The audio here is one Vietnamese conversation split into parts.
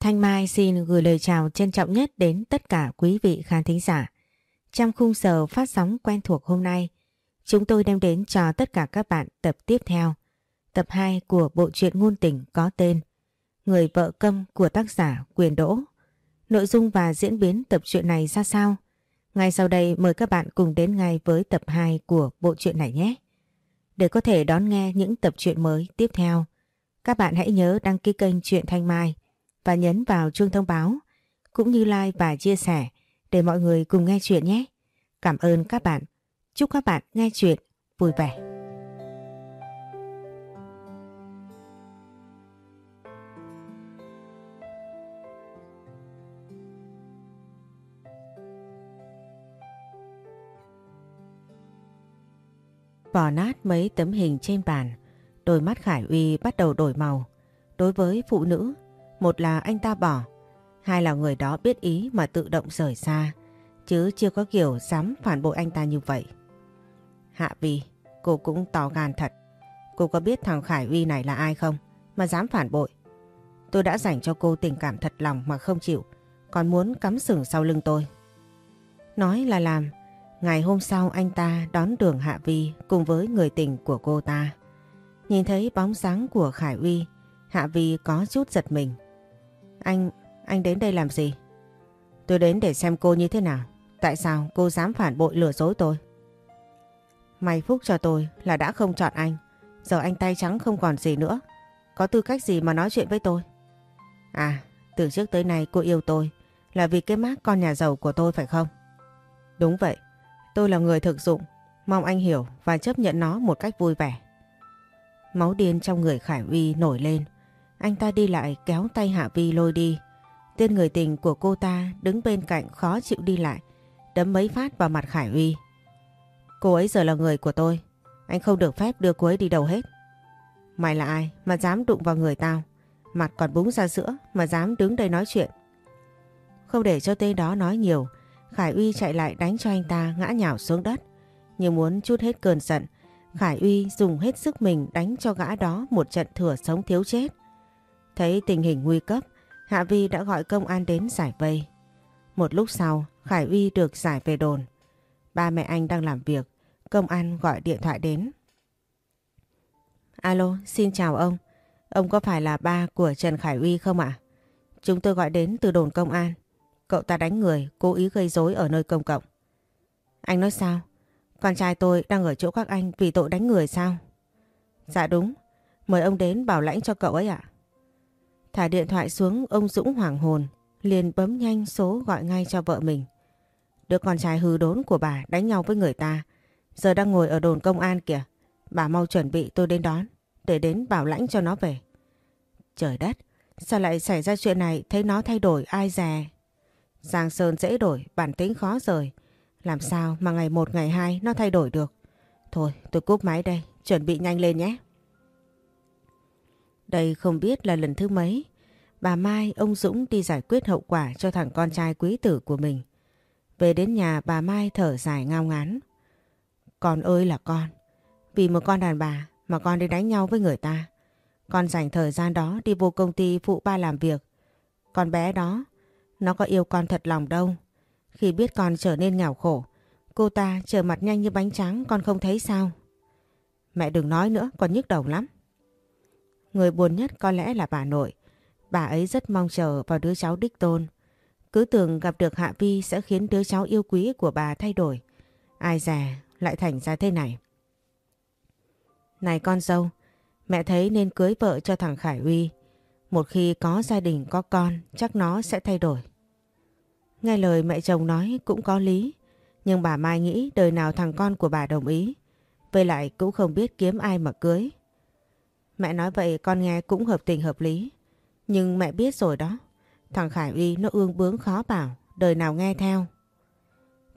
Thanh Mai xin gửi lời chào trân trọng nhất đến tất cả quý vị khán thính giả. Trong khung giờ phát sóng quen thuộc hôm nay, chúng tôi đem đến cho tất cả các bạn tập tiếp theo, tập 2 của bộ truyện ngôn tình có tên Người vợ câm của tác giả Quyền Đỗ. Nội dung và diễn biến tập truyện này ra sao? Ngay sau đây mời các bạn cùng đến ngay với tập 2 của bộ truyện này nhé. Để có thể đón nghe những tập truyện mới tiếp theo, các bạn hãy nhớ đăng ký kênh Truyện Thanh Mai và nhấn vào chuông thông báo cũng như like và chia sẻ để mọi người cùng nghe chuyện nhé. Cảm ơn các bạn. Chúc các bạn nghe chuyện vui vẻ. Bỏ nát mấy tấm hình trên bàn, đôi mắt Khải Uy bắt đầu đổi màu. Đối với phụ nữ, một là anh ta bỏ, hai là người đó biết ý mà tự động rời xa, chứ chưa có kiểu dám phản bội anh ta như vậy. Hạ Vi, cô cũng to gan thật. Cô có biết thằng Khải Uy này là ai không? Mà dám phản bội. Tôi đã dành cho cô tình cảm thật lòng mà không chịu, còn muốn cắm sừng sau lưng tôi. Nói là làm, ngày hôm sau anh ta đón đường Hạ Vi cùng với người tình của cô ta. Nhìn thấy bóng dáng của Khải Uy, Hạ Vi có chút giật mình. Anh, anh đến đây làm gì? Tôi đến để xem cô như thế nào. Tại sao cô dám phản bội lừa dối tôi? May phúc cho tôi là đã không chọn anh. Giờ anh tay trắng không còn gì nữa. Có tư cách gì mà nói chuyện với tôi? À, từ trước tới nay cô yêu tôi là vì cái mác con nhà giàu của tôi phải không? Đúng vậy, tôi là người thực dụng. Mong anh hiểu và chấp nhận nó một cách vui vẻ. Máu điên trong người Khải Uy nổi lên. Anh ta đi lại kéo tay Hạ Vi lôi đi. Tên người tình của cô ta đứng bên cạnh khó chịu đi lại, đấm mấy phát vào mặt Khải Uy. Cô ấy giờ là người của tôi, anh không được phép đưa cô ấy đi đâu hết. Mày là ai mà dám đụng vào người tao, mặt còn búng ra sữa mà dám đứng đây nói chuyện. Không để cho tên đó nói nhiều, Khải Uy chạy lại đánh cho anh ta ngã nhào xuống đất. như muốn chút hết cơn giận, Khải Uy dùng hết sức mình đánh cho gã đó một trận thừa sống thiếu chết. Thấy tình hình nguy cấp, Hạ Vi đã gọi công an đến giải vây. Một lúc sau, Khải Uy được giải về đồn. Ba mẹ anh đang làm việc, công an gọi điện thoại đến. Alo, xin chào ông. Ông có phải là ba của Trần Khải Uy không ạ? Chúng tôi gọi đến từ đồn công an. Cậu ta đánh người, cố ý gây rối ở nơi công cộng. Anh nói sao? Con trai tôi đang ở chỗ các anh vì tội đánh người sao? Dạ đúng, mời ông đến bảo lãnh cho cậu ấy ạ. Thả điện thoại xuống ông Dũng hoảng hồn, liền bấm nhanh số gọi ngay cho vợ mình. Đứa con trai hư đốn của bà đánh nhau với người ta, giờ đang ngồi ở đồn công an kìa. Bà mau chuẩn bị tôi đến đón, để đến bảo lãnh cho nó về. Trời đất, sao lại xảy ra chuyện này thấy nó thay đổi ai dè. Giang Sơn dễ đổi, bản tính khó rời. Làm sao mà ngày một ngày hai nó thay đổi được. Thôi tôi cúp máy đây, chuẩn bị nhanh lên nhé. Đây không biết là lần thứ mấy, bà Mai ông Dũng đi giải quyết hậu quả cho thằng con trai quý tử của mình. Về đến nhà bà Mai thở dài ngao ngán. Con ơi là con, vì một con đàn bà mà con đi đánh nhau với người ta. Con dành thời gian đó đi vô công ty phụ ba làm việc. Con bé đó, nó có yêu con thật lòng đâu. Khi biết con trở nên nghèo khổ, cô ta trở mặt nhanh như bánh trắng con không thấy sao. Mẹ đừng nói nữa, con nhức đầu lắm. Người buồn nhất có lẽ là bà nội. Bà ấy rất mong chờ vào đứa cháu đích tôn. Cứ tưởng gặp được Hạ Vi sẽ khiến đứa cháu yêu quý của bà thay đổi. Ai dè lại thành ra thế này. Này con dâu, mẹ thấy nên cưới vợ cho thằng Khải Uy. Một khi có gia đình có con, chắc nó sẽ thay đổi. Nghe lời mẹ chồng nói cũng có lý. Nhưng bà Mai nghĩ đời nào thằng con của bà đồng ý. Với lại cũng không biết kiếm ai mà cưới. Mẹ nói vậy con nghe cũng hợp tình hợp lý. Nhưng mẹ biết rồi đó. Thằng Khải Uy nó ương bướng khó bảo. Đời nào nghe theo.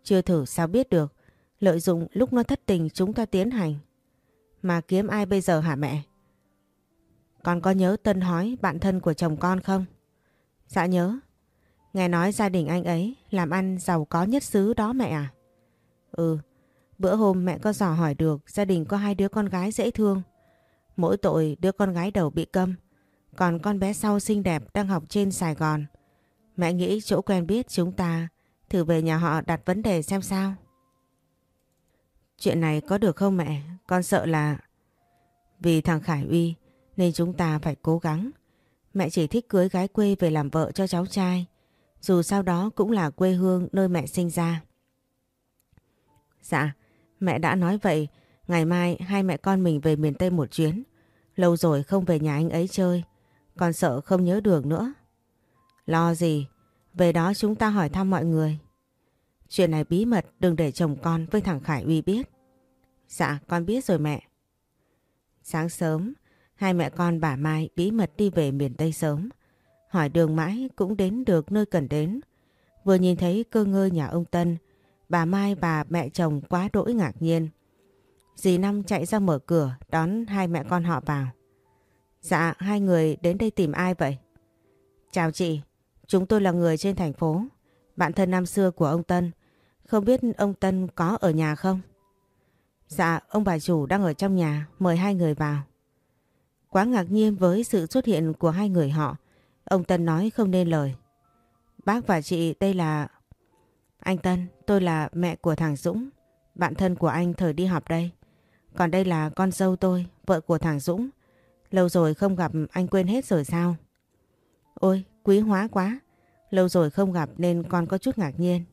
Chưa thử sao biết được. Lợi dụng lúc nó thất tình chúng ta tiến hành. Mà kiếm ai bây giờ hả mẹ? Con có nhớ Tân hói bạn thân của chồng con không? Dạ nhớ. Nghe nói gia đình anh ấy làm ăn giàu có nhất xứ đó mẹ à? Ừ, bữa hôm mẹ có dò hỏi được gia đình có hai đứa con gái dễ thương. Mỗi tội đứa con gái đầu bị câm, Còn con bé sau xinh đẹp đang học trên Sài Gòn. Mẹ nghĩ chỗ quen biết chúng ta thử về nhà họ đặt vấn đề xem sao. Chuyện này có được không mẹ? Con sợ là... Vì thằng Khải Uy nên chúng ta phải cố gắng. Mẹ chỉ thích cưới gái quê về làm vợ cho cháu trai. Dù sau đó cũng là quê hương nơi mẹ sinh ra. Dạ, mẹ đã nói vậy. Ngày mai hai mẹ con mình về miền Tây một chuyến. Lâu rồi không về nhà anh ấy chơi. còn sợ không nhớ đường nữa. Lo gì? Về đó chúng ta hỏi thăm mọi người. Chuyện này bí mật đừng để chồng con với thằng Khải Uy biết. Dạ con biết rồi mẹ. Sáng sớm, hai mẹ con bà Mai bí mật đi về miền Tây sớm. Hỏi đường mãi cũng đến được nơi cần đến. Vừa nhìn thấy cơ ngơi nhà ông Tân, bà Mai và mẹ chồng quá đỗi ngạc nhiên. Dì Năm chạy ra mở cửa đón hai mẹ con họ vào. Dạ, hai người đến đây tìm ai vậy? Chào chị, chúng tôi là người trên thành phố, bạn thân năm xưa của ông Tân. Không biết ông Tân có ở nhà không? Dạ, ông bà chủ đang ở trong nhà, mời hai người vào. Quá ngạc nhiên với sự xuất hiện của hai người họ, ông Tân nói không nên lời. Bác và chị đây là... Anh Tân, tôi là mẹ của thằng Dũng, bạn thân của anh thời đi học đây. Còn đây là con dâu tôi, vợ của thằng Dũng. Lâu rồi không gặp anh quên hết rồi sao? Ôi, quý hóa quá. Lâu rồi không gặp nên con có chút ngạc nhiên.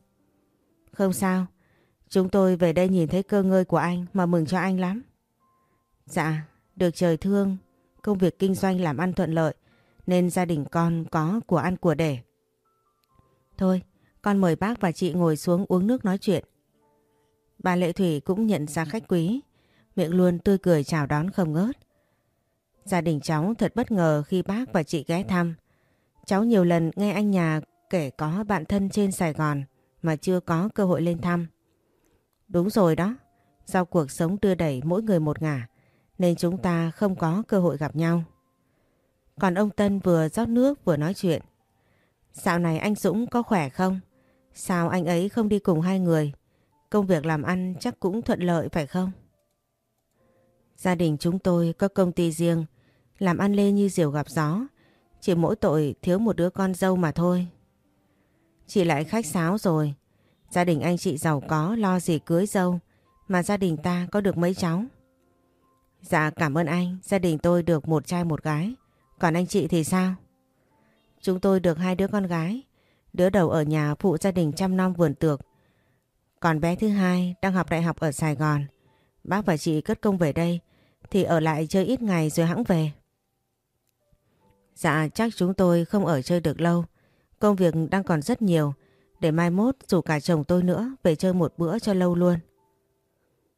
Không sao, chúng tôi về đây nhìn thấy cơ ngơi của anh mà mừng cho anh lắm. Dạ, được trời thương, công việc kinh doanh làm ăn thuận lợi nên gia đình con có của ăn của để. Thôi, con mời bác và chị ngồi xuống uống nước nói chuyện. Bà Lệ Thủy cũng nhận ra khách quý, miệng luôn tươi cười chào đón không ngớt. Gia đình cháu thật bất ngờ khi bác và chị ghé thăm. Cháu nhiều lần nghe anh nhà kể có bạn thân trên Sài Gòn mà chưa có cơ hội lên thăm. Đúng rồi đó, do cuộc sống đưa đẩy mỗi người một ngả nên chúng ta không có cơ hội gặp nhau. Còn ông Tân vừa rót nước vừa nói chuyện. Dạo này anh Dũng có khỏe không? Sao anh ấy không đi cùng hai người? Công việc làm ăn chắc cũng thuận lợi phải không? Gia đình chúng tôi có công ty riêng, làm ăn lên như diều gặp gió. Chỉ mỗi tội thiếu một đứa con dâu mà thôi. Chị lại khách sáo rồi. Gia đình anh chị giàu có lo gì cưới dâu, mà gia đình ta có được mấy cháu. Dạ cảm ơn anh, gia đình tôi được một trai một gái. Còn anh chị thì sao? Chúng tôi được hai đứa con gái. Đứa đầu ở nhà phụ gia đình chăm nom vườn tược. Còn bé thứ hai đang học đại học ở Sài Gòn. Bác và chị cất công về đây thì ở lại chơi ít ngày rồi hãng về. Dạ chắc chúng tôi không ở chơi được lâu. Công việc đang còn rất nhiều. Để mai mốt dù cả chồng tôi nữa về chơi một bữa cho lâu luôn.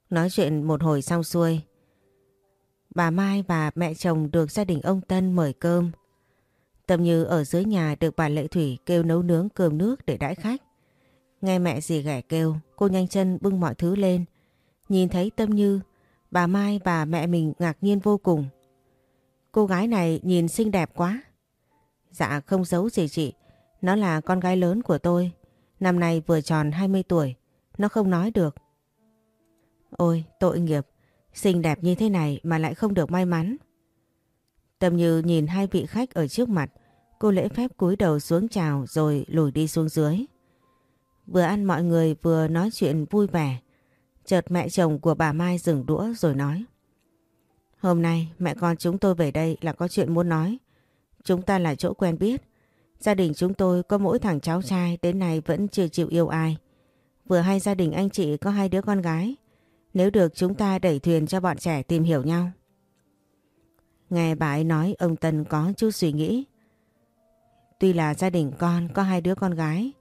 Nói chuyện một hồi xong xuôi. Bà Mai và mẹ chồng được gia đình ông Tân mời cơm. Tâm Như ở dưới nhà được bà Lệ Thủy kêu nấu nướng cơm nước để đãi khách. Nghe mẹ dì ghẻ kêu, cô nhanh chân bưng mọi thứ lên. Nhìn thấy Tâm Như, bà Mai và mẹ mình ngạc nhiên vô cùng. Cô gái này nhìn xinh đẹp quá. Dạ không giấu gì chị, nó là con gái lớn của tôi. Năm nay vừa tròn 20 tuổi, nó không nói được. Ôi tội nghiệp, xinh đẹp như thế này mà lại không được may mắn. tầm Như nhìn hai vị khách ở trước mặt, cô lễ phép cúi đầu xuống chào rồi lùi đi xuống dưới. Vừa ăn mọi người vừa nói chuyện vui vẻ. Chợt mẹ chồng của bà Mai dừng đũa rồi nói. Hôm nay mẹ con chúng tôi về đây là có chuyện muốn nói. Chúng ta là chỗ quen biết. Gia đình chúng tôi có mỗi thằng cháu trai đến nay vẫn chưa chịu yêu ai. Vừa hay gia đình anh chị có hai đứa con gái. Nếu được chúng ta đẩy thuyền cho bọn trẻ tìm hiểu nhau. Nghe bà ấy nói ông Tân có chút suy nghĩ. Tuy là gia đình con có hai đứa con gái,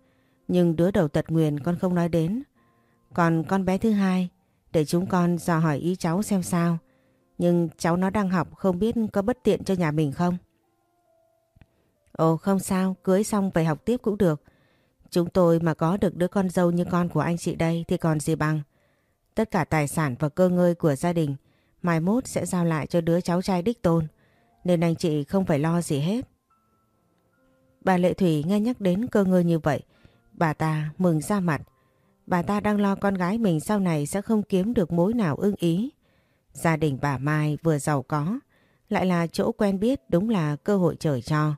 nhưng đứa đầu tật nguyền con không nói đến. Còn con bé thứ hai, để chúng con dò hỏi ý cháu xem sao. Nhưng cháu nó đang học không biết có bất tiện cho nhà mình không? Ồ không sao, cưới xong về học tiếp cũng được. Chúng tôi mà có được đứa con dâu như con của anh chị đây thì còn gì bằng. Tất cả tài sản và cơ ngơi của gia đình mai mốt sẽ giao lại cho đứa cháu trai đích tôn. Nên anh chị không phải lo gì hết. Bà Lệ Thủy nghe nhắc đến cơ ngơi như vậy. Bà ta mừng ra mặt. Bà ta đang lo con gái mình sau này sẽ không kiếm được mối nào ưng ý. Gia đình bà Mai vừa giàu có, lại là chỗ quen biết đúng là cơ hội trời cho.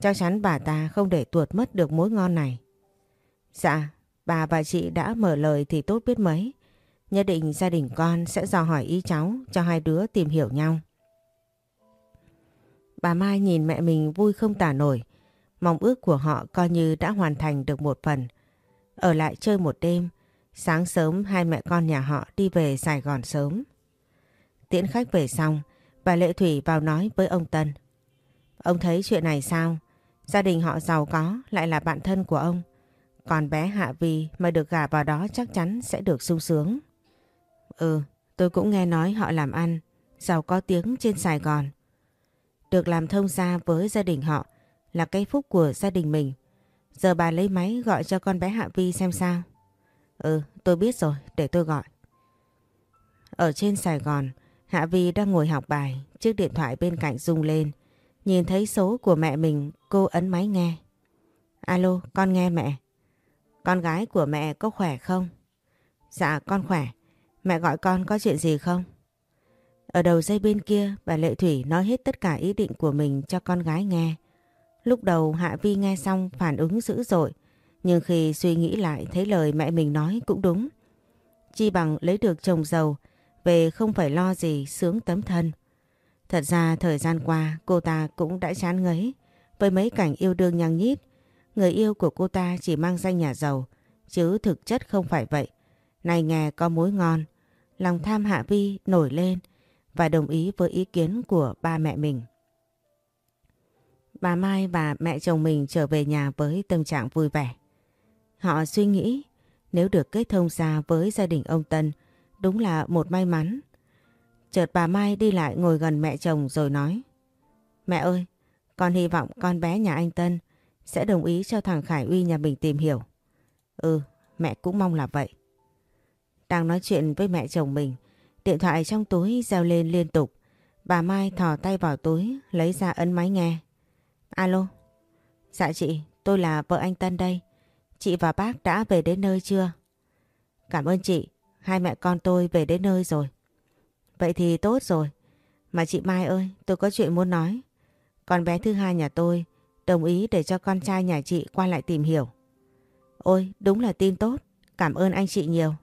Chắc chắn bà ta không để tuột mất được mối ngon này. Dạ, bà và chị đã mở lời thì tốt biết mấy. Nhất định gia đình con sẽ dò hỏi ý cháu cho hai đứa tìm hiểu nhau. Bà Mai nhìn mẹ mình vui không tả nổi. Mong ước của họ coi như đã hoàn thành được một phần. Ở lại chơi một đêm, sáng sớm hai mẹ con nhà họ đi về Sài Gòn sớm. Tiễn khách về xong, bà Lệ Thủy vào nói với ông Tân. Ông thấy chuyện này sao? Gia đình họ giàu có lại là bạn thân của ông. Còn bé Hạ Vi mà được gả vào đó chắc chắn sẽ được sung sướng. Ừ, tôi cũng nghe nói họ làm ăn, giàu có tiếng trên Sài Gòn. Được làm thông gia với gia đình họ là cái phúc của gia đình mình. Giờ bà lấy máy gọi cho con bé Hạ Vi xem sao. Ừ, tôi biết rồi, để tôi gọi. Ở trên Sài Gòn, Hạ Vi đang ngồi học bài, chiếc điện thoại bên cạnh rung lên. Nhìn thấy số của mẹ mình, cô ấn máy nghe. Alo, con nghe mẹ. Con gái của mẹ có khỏe không? Dạ, con khỏe. Mẹ gọi con có chuyện gì không? Ở đầu dây bên kia, bà Lệ Thủy nói hết tất cả ý định của mình cho con gái nghe. Lúc đầu Hạ Vi nghe xong phản ứng dữ dội, nhưng khi suy nghĩ lại thấy lời mẹ mình nói cũng đúng. Chi bằng lấy được chồng giàu, về không phải lo gì sướng tấm thân. Thật ra thời gian qua cô ta cũng đã chán ngấy với mấy cảnh yêu đương nhăng nhít. Người yêu của cô ta chỉ mang danh nhà giàu, chứ thực chất không phải vậy. Này nghe có mối ngon, lòng tham Hạ Vi nổi lên và đồng ý với ý kiến của ba mẹ mình. Bà Mai và mẹ chồng mình trở về nhà với tâm trạng vui vẻ. Họ suy nghĩ nếu được kết thông ra với gia đình ông Tân đúng là một may mắn. Chợt bà Mai đi lại ngồi gần mẹ chồng rồi nói Mẹ ơi, con hy vọng con bé nhà anh Tân sẽ đồng ý cho thằng Khải Uy nhà mình tìm hiểu. Ừ, mẹ cũng mong là vậy. Đang nói chuyện với mẹ chồng mình, điện thoại trong túi reo lên liên tục. Bà Mai thò tay vào túi, lấy ra ấn máy nghe. Alo. Dạ chị, tôi là vợ anh Tân đây. Chị và bác đã về đến nơi chưa? Cảm ơn chị, hai mẹ con tôi về đến nơi rồi. Vậy thì tốt rồi. Mà chị Mai ơi, tôi có chuyện muốn nói. Con bé thứ hai nhà tôi đồng ý để cho con trai nhà chị qua lại tìm hiểu. Ôi, đúng là tin tốt. Cảm ơn anh chị nhiều.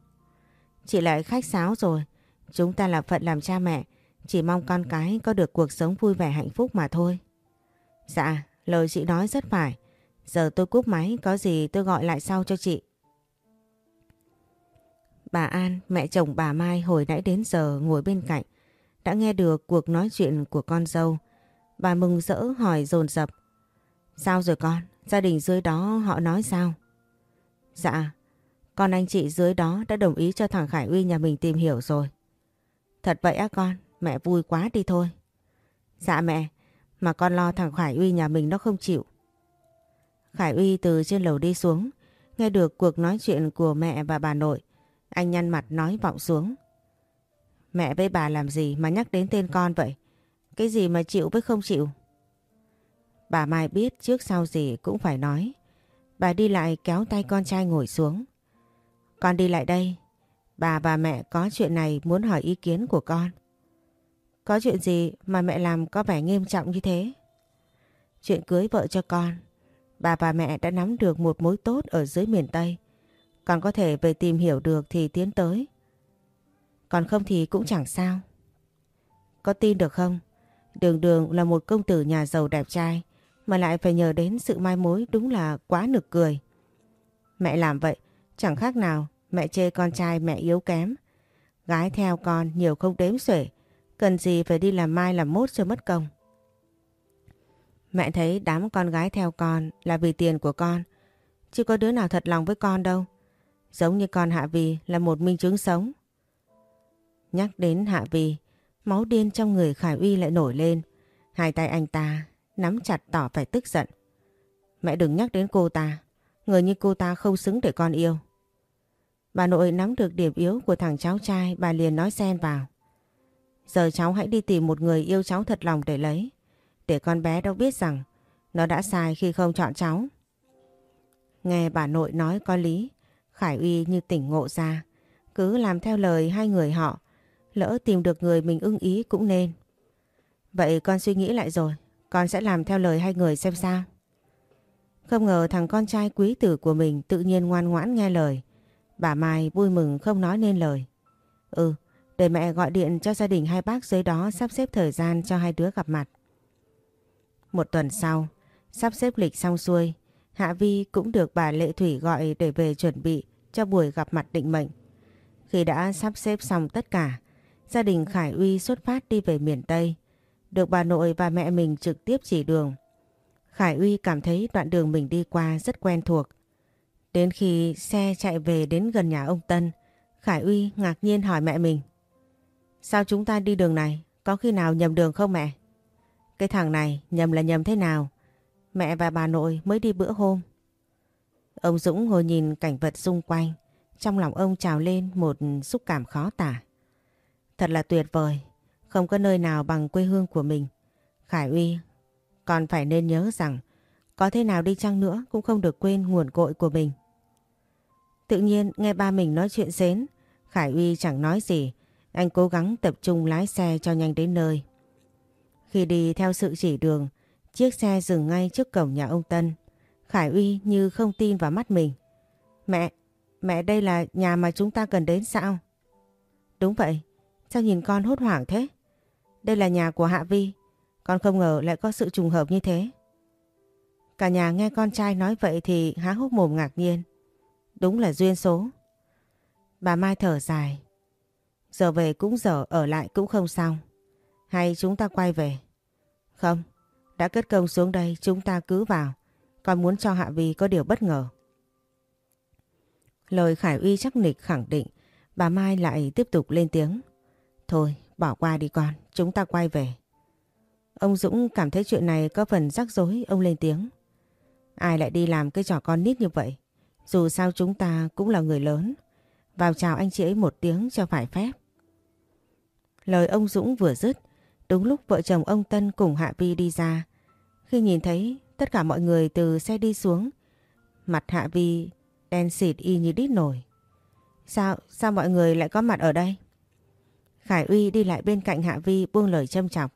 Chị lại khách sáo rồi. Chúng ta là phận làm cha mẹ. Chỉ mong con cái có được cuộc sống vui vẻ hạnh phúc mà thôi. Dạ, lời chị nói rất phải. Giờ tôi cúp máy, có gì tôi gọi lại sau cho chị. Bà An, mẹ chồng bà Mai hồi nãy đến giờ ngồi bên cạnh, đã nghe được cuộc nói chuyện của con dâu. Bà mừng rỡ hỏi dồn dập Sao rồi con? Gia đình dưới đó họ nói sao? Dạ, con anh chị dưới đó đã đồng ý cho thằng Khải Uy nhà mình tìm hiểu rồi. Thật vậy á con, mẹ vui quá đi thôi. Dạ mẹ, mà con lo thằng Khải Uy nhà mình nó không chịu. Khải Uy từ trên lầu đi xuống, nghe được cuộc nói chuyện của mẹ và bà nội. Anh nhăn mặt nói vọng xuống. Mẹ với bà làm gì mà nhắc đến tên con vậy? Cái gì mà chịu với không chịu? Bà Mai biết trước sau gì cũng phải nói. Bà đi lại kéo tay con trai ngồi xuống. Con đi lại đây. Bà và mẹ có chuyện này muốn hỏi ý kiến của con. Có chuyện gì mà mẹ làm có vẻ nghiêm trọng như thế? Chuyện cưới vợ cho con. Bà và mẹ đã nắm được một mối tốt ở dưới miền Tây. Còn có thể về tìm hiểu được thì tiến tới. Còn không thì cũng chẳng sao. Có tin được không? Đường đường là một công tử nhà giàu đẹp trai mà lại phải nhờ đến sự mai mối đúng là quá nực cười. Mẹ làm vậy chẳng khác nào mẹ chê con trai mẹ yếu kém. Gái theo con nhiều không đếm xuể, cần gì phải đi làm mai làm mốt cho mất công. Mẹ thấy đám con gái theo con là vì tiền của con, chứ có đứa nào thật lòng với con đâu. Giống như con Hạ Vì là một minh chứng sống. Nhắc đến Hạ Vì, máu điên trong người Khải Uy lại nổi lên. Hai tay anh ta nắm chặt tỏ phải tức giận. Mẹ đừng nhắc đến cô ta, người như cô ta không xứng để con yêu. Bà nội nắm được điểm yếu của thằng cháu trai, bà liền nói xen vào. Giờ cháu hãy đi tìm một người yêu cháu thật lòng để lấy. Để con bé đâu biết rằng nó đã sai khi không chọn cháu. Nghe bà nội nói có lý, Khải Uy như tỉnh ngộ ra. Cứ làm theo lời hai người họ, lỡ tìm được người mình ưng ý cũng nên. Vậy con suy nghĩ lại rồi, con sẽ làm theo lời hai người xem sao. Không ngờ thằng con trai quý tử của mình tự nhiên ngoan ngoãn nghe lời. Bà Mai vui mừng không nói nên lời. Ừ, để mẹ gọi điện cho gia đình hai bác dưới đó sắp xếp thời gian cho hai đứa gặp mặt. Một tuần sau, sắp xếp lịch xong xuôi, Hạ Vi cũng được bà Lệ Thủy gọi để về chuẩn bị cho buổi gặp mặt định mệnh. Khi đã sắp xếp xong tất cả, gia đình Khải Uy xuất phát đi về miền Tây. Được bà nội và mẹ mình trực tiếp chỉ đường. Khải Uy cảm thấy đoạn đường mình đi qua rất quen thuộc. Đến khi xe chạy về đến gần nhà ông Tân, Khải Uy ngạc nhiên hỏi mẹ mình. Sao chúng ta đi đường này? Có khi nào nhầm đường không mẹ? Cái thằng này nhầm là nhầm thế nào? Mẹ và bà nội mới đi bữa hôm. Ông Dũng ngồi nhìn cảnh vật xung quanh. Trong lòng ông trào lên một xúc cảm khó tả. Thật là tuyệt vời. Không có nơi nào bằng quê hương của mình. Khải Uy còn phải nên nhớ rằng có thế nào đi chăng nữa cũng không được quên nguồn cội của mình. Tự nhiên nghe ba mình nói chuyện xến, Khải Uy chẳng nói gì, anh cố gắng tập trung lái xe cho nhanh đến nơi. Khi đi theo sự chỉ đường, chiếc xe dừng ngay trước cổng nhà ông Tân. Khải Uy như không tin vào mắt mình. Mẹ, mẹ đây là nhà mà chúng ta cần đến sao? Đúng vậy, sao nhìn con hốt hoảng thế? Đây là nhà của Hạ Vi, con không ngờ lại có sự trùng hợp như thế. Cả nhà nghe con trai nói vậy thì há hốc mồm ngạc nhiên. Đúng là duyên số. Bà Mai thở dài. Giờ về cũng giờ ở lại cũng không sao, Hay chúng ta quay về? Không, đã cất công xuống đây chúng ta cứ vào. Con muốn cho Hạ Vi có điều bất ngờ. Lời Khải Uy chắc nịch khẳng định, bà Mai lại tiếp tục lên tiếng. Thôi, bỏ qua đi con, chúng ta quay về. Ông Dũng cảm thấy chuyện này có phần rắc rối, ông lên tiếng. Ai lại đi làm cái trò con nít như vậy? Dù sao chúng ta cũng là người lớn. Vào chào anh chị ấy một tiếng cho phải phép. Lời ông Dũng vừa dứt, đúng lúc vợ chồng ông Tân cùng Hạ Vi đi ra. Khi nhìn thấy tất cả mọi người từ xe đi xuống, mặt Hạ Vi đen xịt y như đít nổi. Sao, sao mọi người lại có mặt ở đây? Khải Uy đi lại bên cạnh Hạ Vi buông lời châm chọc.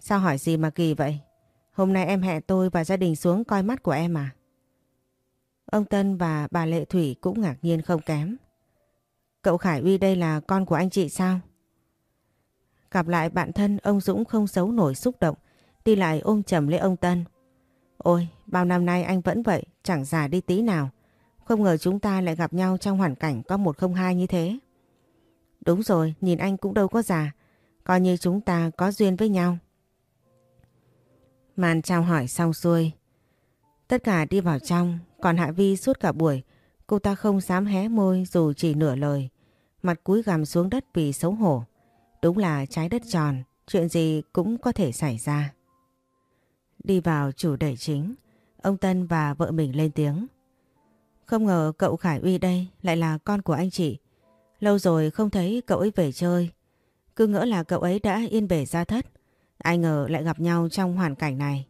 Sao hỏi gì mà kỳ vậy? Hôm nay em hẹn tôi và gia đình xuống coi mắt của em à? Ông Tân và bà Lệ Thủy cũng ngạc nhiên không kém. Cậu Khải Uy đây là con của anh chị sao? Gặp lại bạn thân ông Dũng không giấu nổi xúc động, đi lại ôm chầm lấy ông Tân. Ôi, bao năm nay anh vẫn vậy, chẳng già đi tí nào. Không ngờ chúng ta lại gặp nhau trong hoàn cảnh có một không hai như thế. Đúng rồi, nhìn anh cũng đâu có già, coi như chúng ta có duyên với nhau. Màn chào hỏi xong xuôi. Tất cả đi vào trong, còn Hạ Vi suốt cả buổi, cô ta không dám hé môi dù chỉ nửa lời. Mặt cúi gằm xuống đất vì xấu hổ. Đúng là trái đất tròn, chuyện gì cũng có thể xảy ra. Đi vào chủ đề chính, ông Tân và vợ mình lên tiếng. Không ngờ cậu Khải Uy đây lại là con của anh chị. Lâu rồi không thấy cậu ấy về chơi. Cứ ngỡ là cậu ấy đã yên bể ra thất. Ai ngờ lại gặp nhau trong hoàn cảnh này.